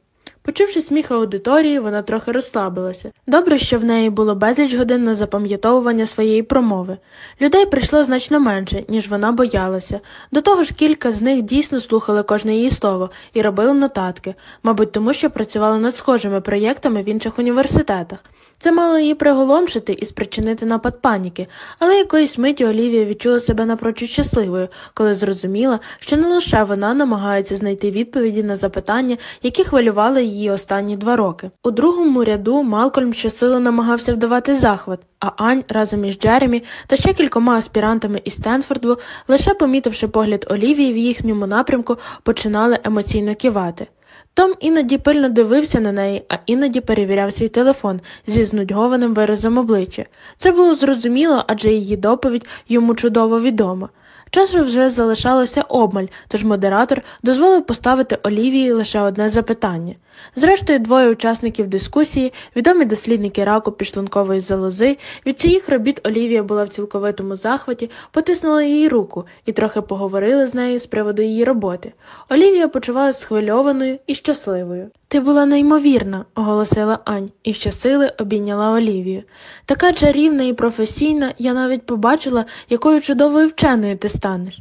Почувши сміх аудиторії, вона трохи розслабилася. Добре, що в неї було безліч годин на запам'ятовування своєї промови. Людей прийшло значно менше, ніж вона боялася. До того ж, кілька з них дійсно слухали кожне її слово і робили нотатки, мабуть, тому що працювали над схожими проєктами в інших університетах. Це мало її приголомшити і спричинити напад паніки, але якоїсь миті Олівія відчула себе напрочуд щасливою, коли зрозуміла, що не лише вона намагається знайти відповіді на запитання, які хвилювали її останні два роки. У другому ряду Малкольм щосили намагався вдавати захват, а Ань разом із Джеремі та ще кількома аспірантами із Стенфорду, лише помітивши погляд Олівії в їхньому напрямку, починали емоційно кивати. Том іноді пильно дивився на неї, а іноді перевіряв свій телефон зі знудьгованим виразом обличчя. Це було зрозуміло, адже її доповідь йому чудово відома. Часу вже залишалося обмаль, тож модератор дозволив поставити Олівії лише одне запитання. Зрештою, двоє учасників дискусії, відомі дослідники раку підшлункової залози, від чиїх робіт Олівія була в цілковитому захваті, потиснули її руку і трохи поговорили з нею з приводу її роботи. Олівія почувалася схвильованою і щасливою. Ти була неймовірна, оголосила Ань, і щосили обійняла Олівію. Така чарівна і професійна, я навіть побачила, якою чудовою вченою ти станеш.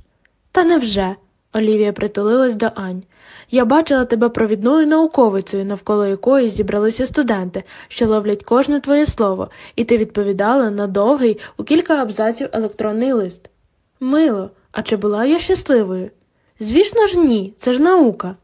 Та невже? Олівія притулилась до Ань. Я бачила тебе провідною науковицею, навколо якої зібралися студенти, що ловлять кожне твоє слово, і ти відповідала на довгий у кілька абзаців електронний лист. Мило, а чи була я щасливою? Звісно ж, ні, це ж наука.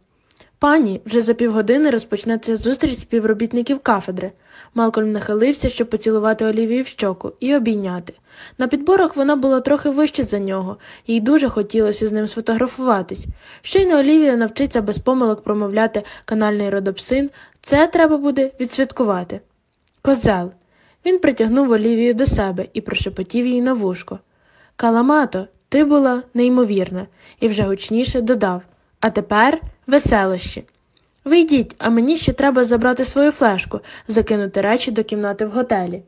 Пані, вже за півгодини розпочнеться зустріч співробітників кафедри. Малкольм нахилився, щоб поцілувати Олівію в щоку і обійняти. На підборах вона була трохи вище за нього, їй дуже хотілося з ним сфотографуватись. Щойно Олівія навчиться без помилок промовляти канальний родопсин, це треба буде відсвяткувати. Козел. Він притягнув Олівію до себе і прошепотів їй на вушко. Каламато, ти була неймовірна, і вже гучніше додав. А тепер веселощі. Вийдіть, а мені ще треба забрати свою флешку, закинути речі до кімнати в готелі.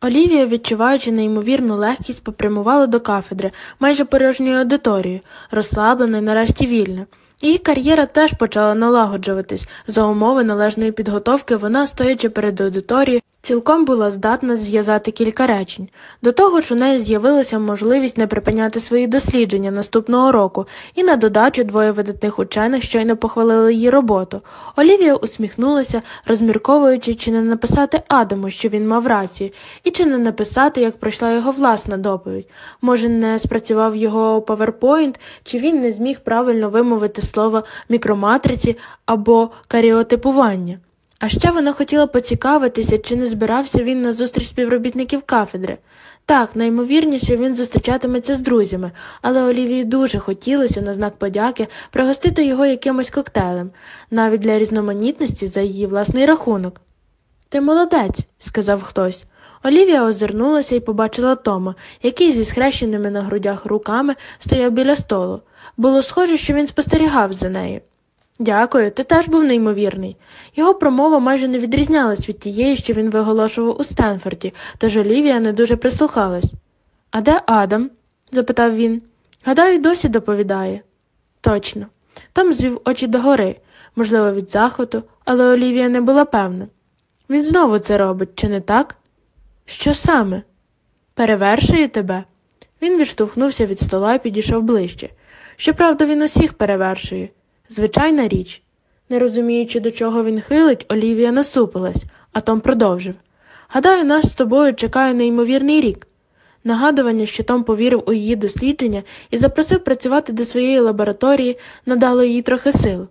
Олівія, відчуваючи неймовірну легкість, попрямувала до кафедри, майже порожньою аудиторією, розслаблена і нарешті вільна. Її кар'єра теж почала налагоджуватись. За умови належної підготовки вона, стоячи перед аудиторією, Цілком була здатна зв'язати кілька речень. До того ж, у неї з'явилася можливість не припиняти свої дослідження наступного року, і на додачу двоє видатних учених щойно похвалили її роботу. Олівія усміхнулася, розмірковуючи, чи не написати Адаму, що він мав рацію, і чи не написати, як пройшла його власна доповідь. Може, не спрацював його PowerPoint, чи він не зміг правильно вимовити слово мікроматриці або каріотипування. А ще вона хотіла поцікавитися, чи не збирався він на зустріч співробітників кафедри. Так, наймовірніше він зустрічатиметься з друзями, але Олівії дуже хотілося на знак подяки пригостити його якимось коктейлем, навіть для різноманітності за її власний рахунок. Ти молодець, сказав хтось. Олівія озирнулася і побачила Тома, який зі схрещеними на грудях руками стояв біля столу. Було схоже, що він спостерігав за нею. Дякую, ти теж був неймовірний. Його промова майже не відрізнялась від тієї, що він виголошував у Стенфорді, тож Олівія не дуже прислухалась. А де Адам? запитав він. Гадаю, досі доповідає. Точно. Том звів очі догори, можливо, від захвату, але Олівія не була певна. Він знову це робить, чи не так? Що саме? Перевершує тебе? Він відштовхнувся від стола і підійшов ближче. Щоправда, він усіх перевершує. Звичайна річ. Не розуміючи, до чого він хилить, Олівія насупилась, а Том продовжив. Гадаю, нас з тобою чекає неймовірний рік. Нагадування, що Том повірив у її дослідження і запросив працювати до своєї лабораторії, надало їй трохи сил.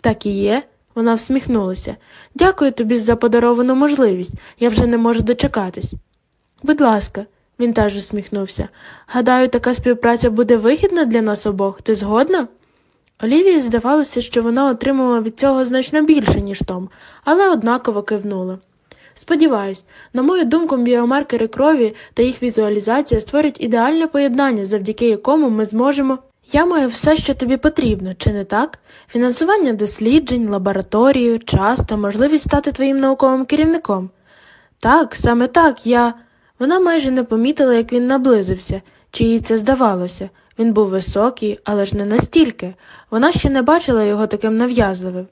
Так і є, вона всміхнулася. Дякую тобі за подаровану можливість, я вже не можу дочекатись. Будь ласка, він теж усміхнувся. Гадаю, така співпраця буде вигідна для нас обох. Ти згодна? Олівії здавалося, що вона отримала від цього значно більше, ніж Том, але однаково кивнула. Сподіваюсь, на мою думку, біомаркери крові та їх візуалізація створять ідеальне поєднання, завдяки якому ми зможемо. Я маю все, що тобі потрібно, чи не так? Фінансування досліджень, лабораторію, час та можливість стати твоїм науковим керівником. Так, саме так, я. Вона майже не помітила, як він наблизився, чи їй це здавалося. Він був високий, але ж не настільки. Вона ще не бачила його таким нав'язливим.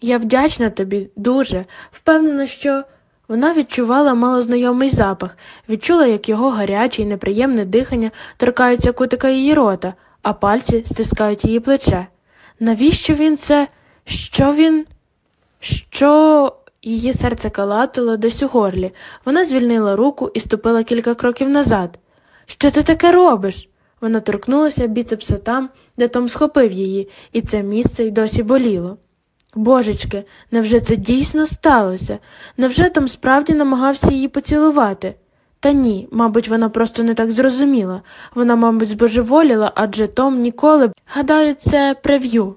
Я вдячна тобі, дуже, впевнена, що. Вона відчувала малознайомий запах, відчула, як його гаряче і неприємне дихання торкаються кутика її рота, а пальці стискають її плече. Навіщо він це? Що він? Що. Її серце калатило десь у горлі. Вона звільнила руку і ступила кілька кроків назад. Що ти таке робиш? Вона торкнулася біцепса там, де Том схопив її, і це місце й досі боліло. Божечки, невже це дійсно сталося? Невже Том справді намагався її поцілувати? Та ні, мабуть, вона просто не так зрозуміла. Вона, мабуть, збожеволіла, адже Том ніколи б. Гадаю, це прев'ю.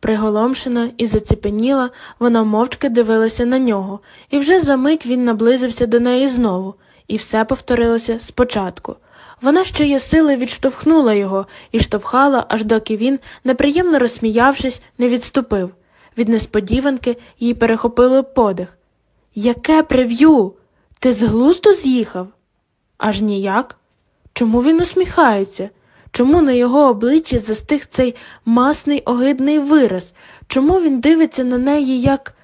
Приголомшена і заціпеніла, вона мовчки дивилася на нього, і вже за мить він наблизився до неї знову, і все повторилося спочатку. Вона ще є сили відштовхнула його і штовхала, аж доки він, неприємно розсміявшись, не відступив. Від несподіванки їй перехопило подих. Яке прев'ю? Ти з глузду з'їхав? Аж ніяк. Чому він усміхається? Чому на його обличчі застиг цей масний огидний вираз? Чому він дивиться на неї як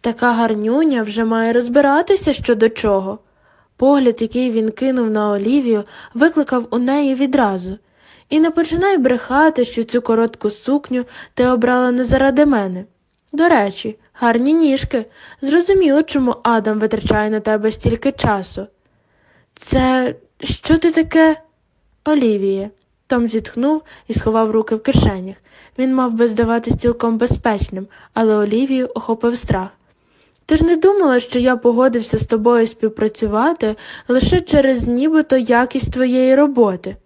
така гарнюня вже має розбиратися щодо чого? Погляд, який він кинув на Олівію, викликав у неї відразу. І не починай брехати, що цю коротку сукню ти обрала не заради мене. До речі, гарні ніжки. Зрозуміло, чому Адам витрачає на тебе стільки часу. Це що ти таке? Олівіє. Том зітхнув і сховав руки в кишенях. Він мав би здаватись цілком безпечним, але Олівію охопив страх. Ти ж не думала, що я погодився з тобою співпрацювати лише через нібито якість твоєї роботи.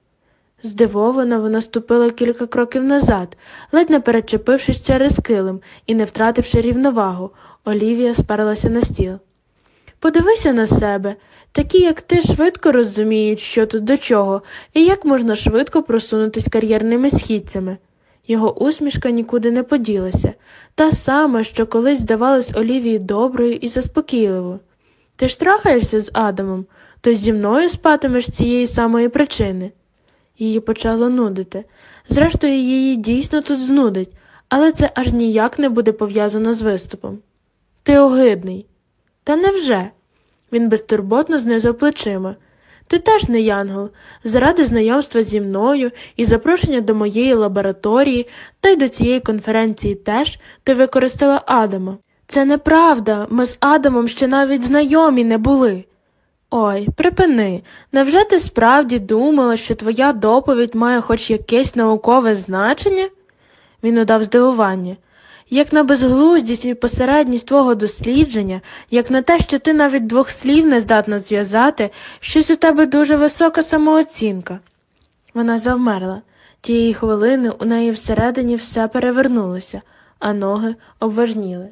Здивована, вона ступила кілька кроків назад, ледь не перечепившись через килим і не втративши рівновагу, Олівія сперлася на стіл. Подивися на себе. Такі, як ти, швидко розуміють, що тут до чого, і як можна швидко просунутись кар'єрними східцями. Його усмішка нікуди не поділася, та сама, що колись здавалась Олівії доброю і заспокійливою. Ти ж трахаєшся з Адамом, то зі мною спатимеш цієї самої причини. Її почало нудити. Зрештою, її дійсно тут знудить, але це аж ніяк не буде пов'язано з виступом. Ти огидний. Та невже? Він безтурботно знизав плечима. Ти теж не янгол. Заради знайомства зі мною і запрошення до моєї лабораторії та й до цієї конференції теж ти використала Адама. Це неправда, ми з Адамом ще навіть знайомі не були. Ой, припини, невже ти справді думала, що твоя доповідь має хоч якесь наукове значення? Він удав здивування. Як на безглуздість і посередність твого дослідження, як на те, що ти навіть двох слів не здатна зв'язати, щось у тебе дуже висока самооцінка. Вона завмерла. Тієї хвилини у неї всередині все перевернулося, а ноги обважніли.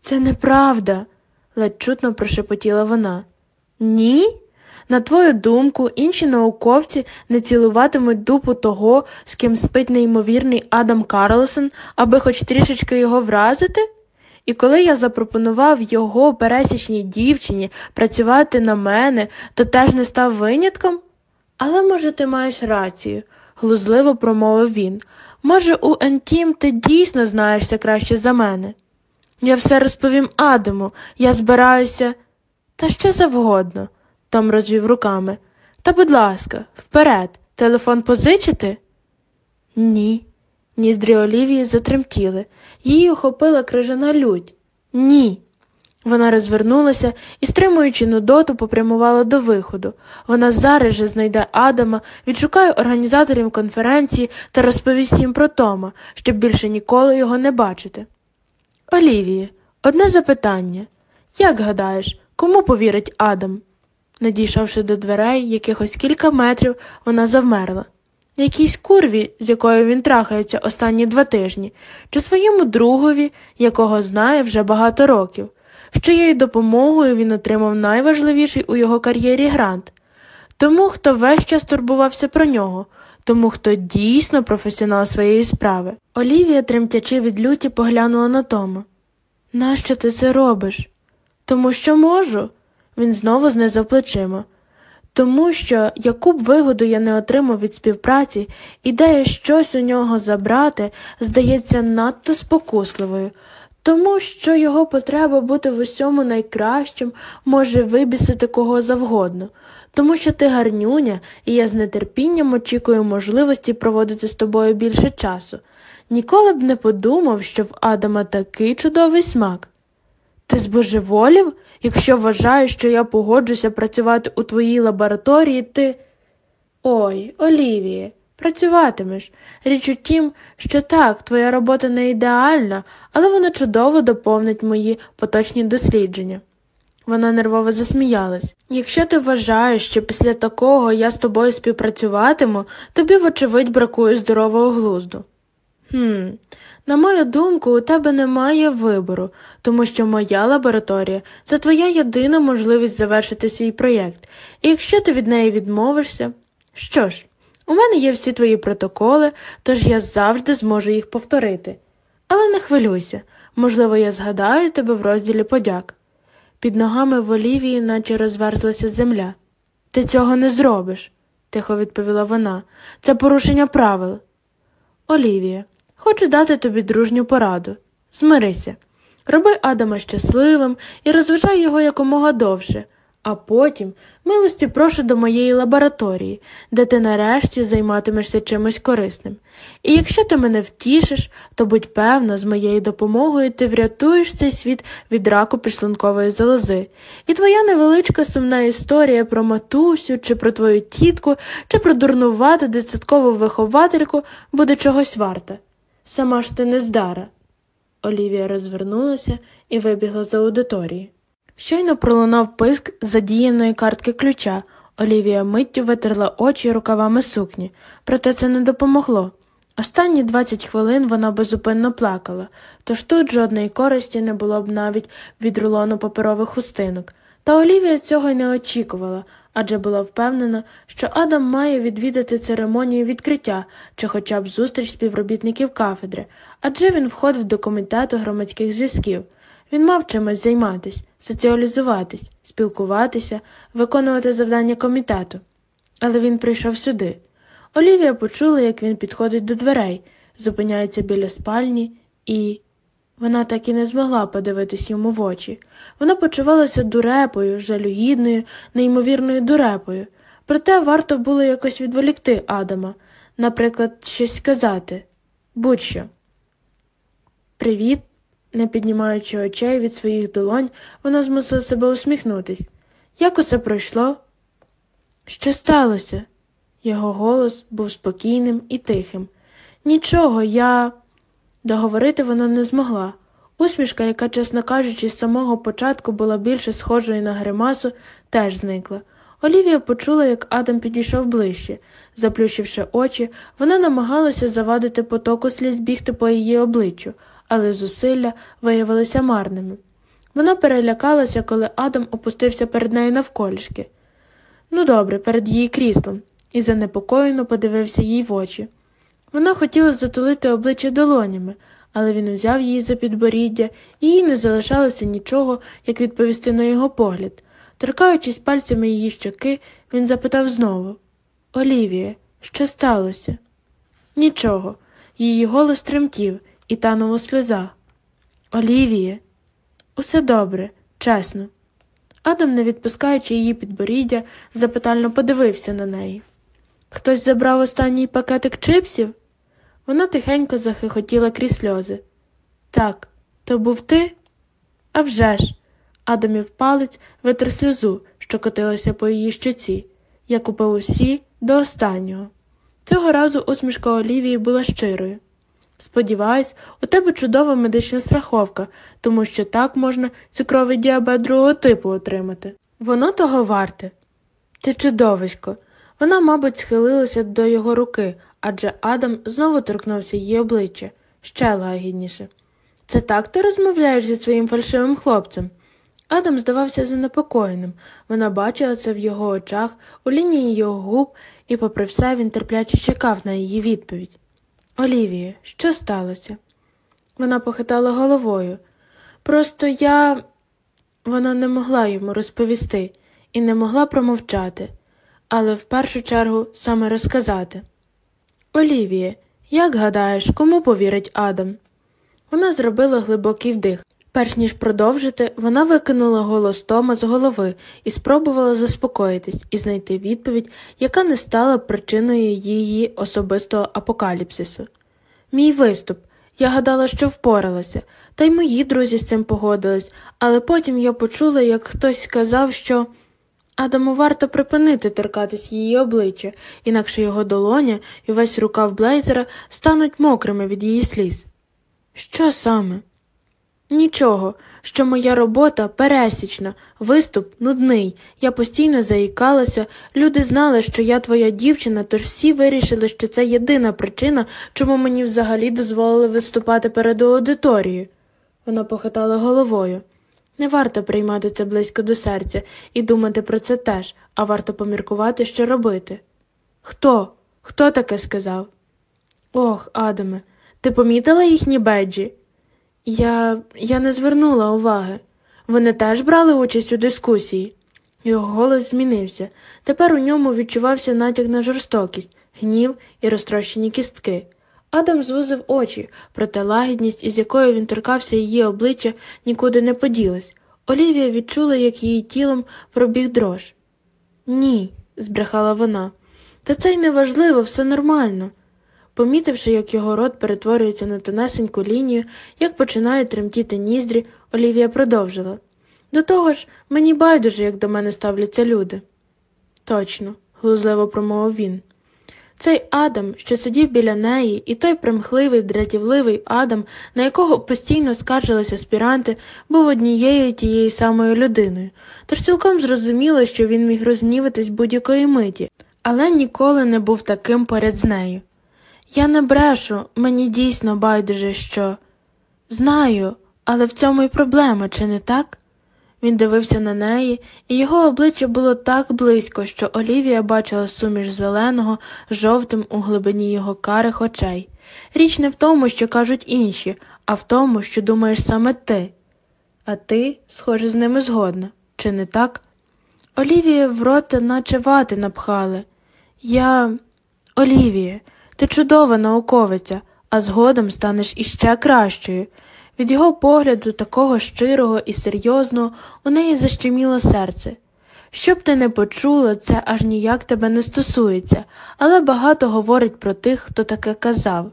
Це неправда, ледь чутно прошепотіла вона. Ні? На твою думку, інші науковці не цілуватимуть дупу того, з ким спить неймовірний Адам Карлсон, аби хоч трішечки його вразити? І коли я запропонував його пересічній дівчині працювати на мене, то теж не став винятком? Але, може, ти маєш рацію, глузливо промовив він. Може, у Ентім ти дійсно знаєшся краще за мене. Я все розповім Адаму, я збираюся. Та що завгодно. Том розвів руками. Та, будь ласка, вперед, телефон позичити? Ні. Ніздрі Олівії затремтіли. Її охопила крижана лють. Ні. Вона розвернулася і, стримуючи нудоту, попрямувала до виходу. Вона зараз же знайде Адама, відшукає організаторів конференції та розповість їм про Тома, щоб більше ніколи його не бачити. Олівії, одне запитання. Як гадаєш, кому повірить Адам? Надійшовши до дверей якихось кілька метрів, вона завмерла. Якійсь курві, з якою він трахається останні два тижні, чи своєму другові, якого знає вже багато років, з чиєю допомогою він отримав найважливіший у його кар'єрі грант, тому, хто весь час турбувався про нього, тому, хто дійсно професіонал своєї справи. Олівія, тремтячи від люті, поглянула на Тома. Нащо ти це робиш? Тому що можу. Він знову знизав плечима. Тому що, яку б вигоду я не отримав від співпраці, ідея щось у нього забрати здається надто спокусливою, тому що його потреба бути в усьому найкращим може вибісити кого завгодно, тому що ти гарнюня, і я з нетерпінням очікую можливості проводити з тобою більше часу. Ніколи б не подумав, що в Адама такий чудовий смак. Ти збожеволів? Якщо вважаєш, що я погоджуся працювати у твоїй лабораторії, ти. Ой, Олівіє, працюватимеш. Річ у тім, що так, твоя робота не ідеальна, але вона чудово доповнить мої поточні дослідження. Вона нервово засміялась. Якщо ти вважаєш, що після такого я з тобою співпрацюватиму, тобі, вочевидь, бракує здорового глузду. Хм, на мою думку, у тебе немає вибору, тому що моя лабораторія це твоя єдина можливість завершити свій проєкт, і якщо ти від неї відмовишся, що ж, у мене є всі твої протоколи, тож я завжди зможу їх повторити. Але не хвилюйся, можливо, я згадаю тебе в розділі подяк. Під ногами в Олівії наче розверзлася земля. Ти цього не зробиш, тихо відповіла вона. Це порушення правил. Олівія. Хочу дати тобі дружню пораду. Змирися. Роби Адама щасливим і розважай його якомога довше, а потім милості прошу до моєї лабораторії, де ти нарешті займатимешся чимось корисним. І якщо ти мене втішиш, то будь певна, з моєю допомогою ти врятуєш цей світ від раку підшлункової залози. І твоя невеличка сумна історія про матусю, чи про твою тітку, чи про дурнувату дитсадкову виховательку буде чогось варта. Сама ж ти не здара. Олівія розвернулася і вибігла з аудиторії. Щойно пролунав писк задіяної картки ключа. Олівія миттю витерла очі рукавами сукні, проте це не допомогло. Останні 20 хвилин вона безупинно плакала, тож тут жодної користі не було б навіть від рулону паперових хустинок. Та Олівія цього й не очікувала, адже була впевнена, що Адам має відвідати церемонію відкриття чи хоча б зустріч співробітників кафедри, адже він входив до комітету громадських зв'язків. Він мав чимось займатись, соціалізуватись, спілкуватися, виконувати завдання комітету. Але він прийшов сюди. Олівія почула, як він підходить до дверей, зупиняється біля спальні і Вона так і не змогла подивитись йому в очі. Вона почувалася дурепою, жалюгідною, неймовірною дурепою. Проте варто було якось відволікти Адама, наприклад, щось сказати будь-що. Привіт, не піднімаючи очей від своїх долонь, вона змусила себе усміхнутись. Як усе пройшло? Що сталося? Його голос був спокійним і тихим. Нічого, я. Договорити вона не змогла. Усмішка, яка, чесно кажучи, з самого початку була більше схожою на гримасу, теж зникла. Олівія почула, як Адам підійшов ближче. Заплющивши очі, вона намагалася завадити потоку сліз бігти по її обличчю, але зусилля виявилися марними. Вона перелякалася, коли Адам опустився перед нею навколішки. Ну, добре, перед її кріслом, і занепокоєно подивився їй в очі. Вона хотіла затулити обличчя долонями, але він узяв її за підборіддя, і їй не залишалося нічого, як відповісти на його погляд. Торкаючись пальцями її щоки, він запитав знову Олівія, що сталося? Нічого. Її голос тремтів і танув у сльозах. Олівіє, усе добре, чесно. Адам, не відпускаючи її підборіддя, запитально подивився на неї. Хтось забрав останній пакетик чипсів? Вона тихенько захихотіла крізь сльози. Так, то був ти? «А вже ж!» Адамів палець витер сльозу, що котилася по її щоці. Я купив усі до останнього. Цього разу усмішка Олівії була щирою. Сподіваюсь, у тебе чудова медична страховка, тому що так можна цукровий діабет другого типу отримати. Воно того варте. Ти чудовисько. Вона, мабуть, схилилася до його руки, адже Адам знову торкнувся її обличчя ще лагідніше. Це так ти розмовляєш зі своїм фальшивим хлопцем? Адам здавався занепокоєним. Вона бачила це в його очах, у лінії його губ, і, попри все, він терпляче чекав на її відповідь. Олівія, що сталося? Вона похитала головою. Просто я. Вона не могла йому розповісти і не могла промовчати, але в першу чергу саме розказати. Олівія, як гадаєш, кому повірить Адам? Вона зробила глибокий вдих. Перш ніж продовжити, вона викинула голос Тома з голови і спробувала заспокоїтись і знайти відповідь, яка не стала причиною її особистого апокаліпсису. Мій виступ. Я гадала, що впоралася, та й мої друзі з цим погодились, але потім я почула, як хтось сказав, що Адаму варто припинити торкатись її обличчя, інакше його долоня і весь рукав блейзера стануть мокрими від її сліз. Що саме? Нічого, що моя робота пересічна, виступ нудний. Я постійно заїкалася, люди знали, що я твоя дівчина, тож всі вирішили, що це єдина причина, чому мені взагалі дозволили виступати перед аудиторією. Вона похитала головою. Не варто приймати це близько до серця і думати про це теж, а варто поміркувати, що робити. Хто? Хто таке сказав? Ох, Адаме, ти помітила їхні беджі? Я я не звернула уваги. Вони теж брали участь у дискусії. Його голос змінився. Тепер у ньому відчувався натяк на жорстокість, гнів і розтрощені кістки. Адам звузив очі, проте лагідність, із якою він торкався її обличчя, нікуди не поділась. Олівія відчула, як її тілом пробіг дрож. Ні, збрехала вона. Та це й неважливо, все нормально. Помітивши, як його рот перетворюється на тонесеньку лінію, як починає тремтіти ніздрі, Олівія продовжила. До того ж, мені байдуже, як до мене ставляться люди. Точно, глузливо промовив він. Цей Адам, що сидів біля неї, і той примхливий, дратівливий Адам, на якого постійно скаржилися аспіранти, був однією тією самою людиною, тож цілком зрозуміло, що він міг рознівитись будь-якої миті, але ніколи не був таким поряд з нею. Я не брешу, мені дійсно байдуже, що. Знаю, але в цьому й проблема, чи не так? Він дивився на неї, і його обличчя було так близько, що Олівія бачила суміш зеленого, жовтим у глибині його карих очей. Річ не в тому, що кажуть інші, а в тому, що думаєш саме ти. А ти, схоже, з ними згодна, чи не так? Олівія в рота наче вати напхали. Я. Олівія, ти чудова науковиця, а згодом станеш іще кращою. Від його погляду, такого щирого і серйозного, у неї защеміло серце. Щоб ти не почула, це аж ніяк тебе не стосується, але багато говорить про тих, хто таке казав.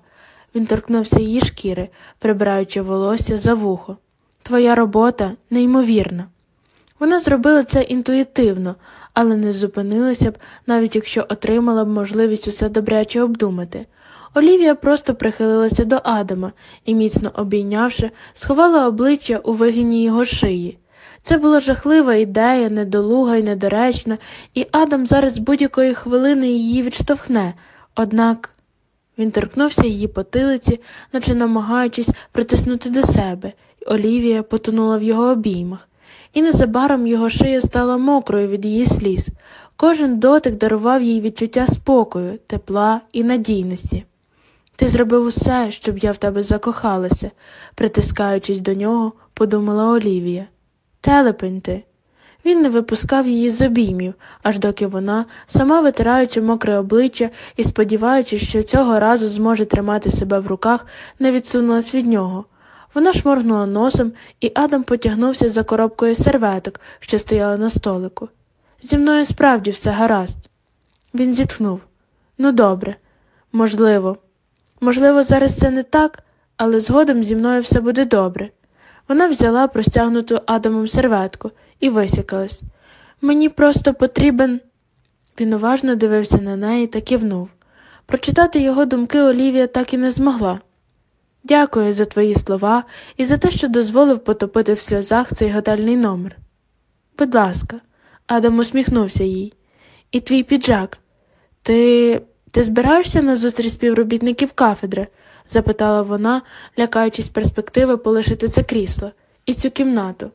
Він торкнувся її шкіри, прибираючи волосся за вухо. Твоя робота неймовірна. Вона зробила це інтуїтивно, але не зупинилася б, навіть якщо отримала б можливість усе добряче обдумати. Олівія просто прихилилася до Адама і, міцно обійнявши, сховала обличчя у вигині його шиї. Це була жахлива ідея, недолуга й недоречна, і Адам зараз будь-якої хвилини її відштовхне, однак він торкнувся її потилиці, наче намагаючись притиснути до себе, і Олівія потонула в його обіймах. І незабаром його шия стала мокрою від її сліз. Кожен дотик дарував їй відчуття спокою, тепла і надійності. Ти зробив усе, щоб я в тебе закохалася, притискаючись до нього, подумала Олівія. Телепень ти. Він не випускав її з обіймів, аж доки вона, сама витираючи мокре обличчя і сподіваючись, що цього разу зможе тримати себе в руках, не відсунулась від нього. Вона шморгнула носом, і Адам потягнувся за коробкою серветок, що стояла на столику. Зі мною справді все гаразд. Він зітхнув. Ну, добре, можливо. Можливо, зараз це не так, але згодом зі мною все буде добре. Вона взяла простягнуту Адамом серветку і висякалась. Мені просто потрібен. Він уважно дивився на неї та кивнув. Прочитати його думки Олівія так і не змогла. Дякую за твої слова і за те, що дозволив потопити в сльозах цей готельний номер. Будь ласка, Адам усміхнувся їй. І твій піджак. Ти ти збираєшся на зустріч співробітників кафедри? запитала вона, лякаючись перспективи полишити це крісло і цю кімнату.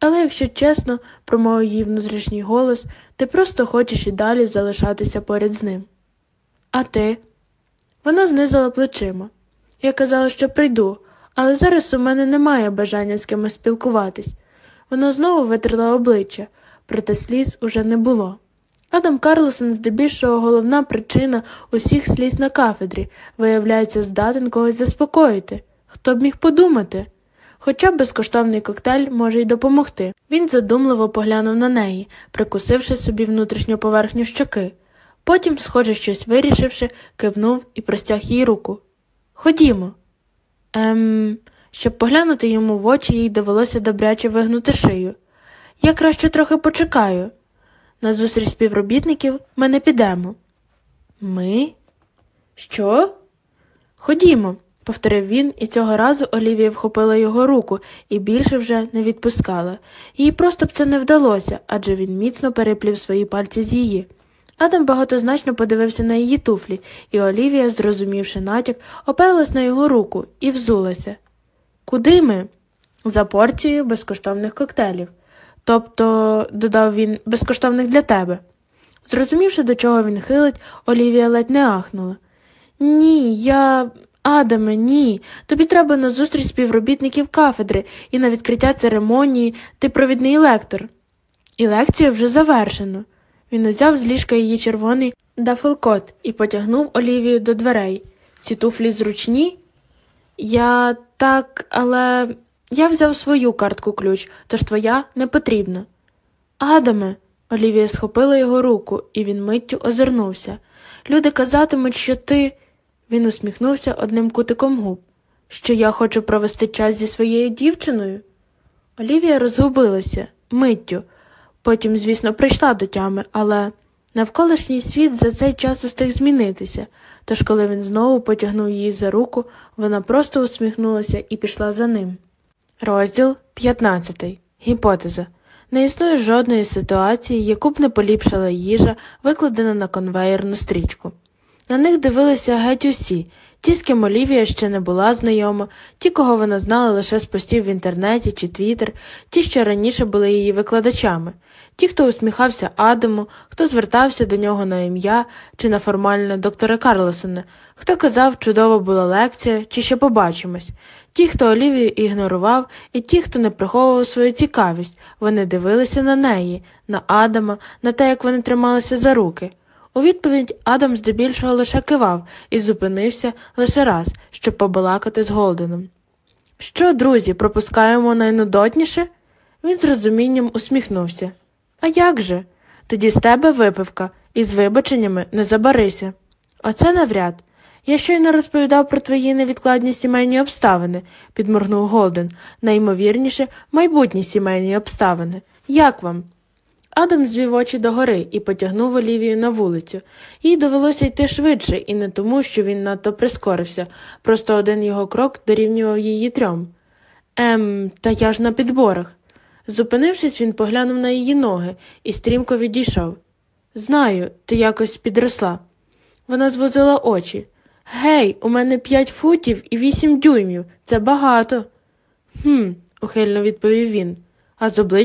Але, якщо чесно, промовив її внутрішній голос, ти просто хочеш і далі залишатися поряд з ним. А ти? Вона знизила плечима. Я казала, що прийду, але зараз у мене немає бажання з кимось спілкуватись. Вона знову витерла обличчя, проте сліз уже не було. Адам Карлсон, здебільшого головна причина усіх сліз на кафедрі, виявляється, здатен когось заспокоїти. Хто б міг подумати? Хоча безкоштовний коктейль може й допомогти. Він задумливо поглянув на неї, прикусивши собі внутрішню поверхню щоки. Потім, схоже, щось вирішивши, кивнув і простяг їй руку. Ходімо. Ем, щоб поглянути йому в очі, їй довелося добряче вигнути шию. Я краще трохи почекаю. На зустріч співробітників ми не підемо. Ми? Що? Ходімо, повторив він, і цього разу Олівія вхопила його руку і більше вже не відпускала. Їй просто б це не вдалося, адже він міцно переплів свої пальці з її. Адам багатозначно подивився на її туфлі, і Олівія, зрозумівши натяк, оперлась на його руку і взулася. Куди ми? За порцією безкоштовних коктейлів. Тобто, додав він, безкоштовних для тебе. Зрозумівши, до чого він хилить, Олівія ледь не ахнула. Ні, я. Адаме, ні. Тобі треба на зустріч співробітників кафедри і на відкриття церемонії ти провідний лектор. І лекцію вже завершено. Він узяв з ліжка її червоний дафелкот і потягнув Олівію до дверей. Ці туфлі зручні? Я так, але я взяв свою картку ключ, тож твоя не потрібна. Адаме, Олівія схопила його руку, і він миттю озирнувся. Люди казатимуть, що ти. Він усміхнувся одним кутиком губ. Що я хочу провести час зі своєю дівчиною? Олівія розгубилася миттю. Потім, звісно, прийшла до тями, але навколишній світ за цей час устиг змінитися, тож, коли він знову потягнув її за руку, вона просто усміхнулася і пішла за ним. Розділ 15. Гіпотеза. Не існує жодної ситуації, яку б не поліпшила їжа, викладена на конвеєрну стрічку. На них дивилися геть усі ті, з ким Олівія ще не була знайома, ті, кого вона знала лише з постів в інтернеті чи твіттер, ті, що раніше були її викладачами, ті, хто усміхався Адаму, хто звертався до нього на ім'я чи на формальне доктора Карлосона, хто казав, чудова була лекція, чи ще побачимось, ті, хто Олівію ігнорував, і ті, хто не приховував свою цікавість, вони дивилися на неї, на Адама, на те, як вони трималися за руки. У відповідь Адам здебільшого лише кивав і зупинився лише раз, щоб побалакати з Голденом. Що, друзі, пропускаємо найнудотніше? Він з розумінням усміхнувся. А як же? Тоді з тебе випивка, і з вибаченнями не забарися. Оце навряд. Я щойно розповідав про твої невідкладні сімейні обставини, підморгнув Голден. Найімовірніше, майбутні сімейні обставини. Як вам? Адам звів очі догори і потягнув Олівію на вулицю. Їй довелося йти швидше, і не тому, що він надто прискорився, просто один його крок дорівнював її трьом. Ем, та я ж на підборах. Зупинившись, він поглянув на її ноги і стрімко відійшов. Знаю, ти якось підросла. Вона звозила очі. Гей, у мене п'ять футів і вісім дюймів. Це багато. Хм, ухильно відповів він. А з обличчя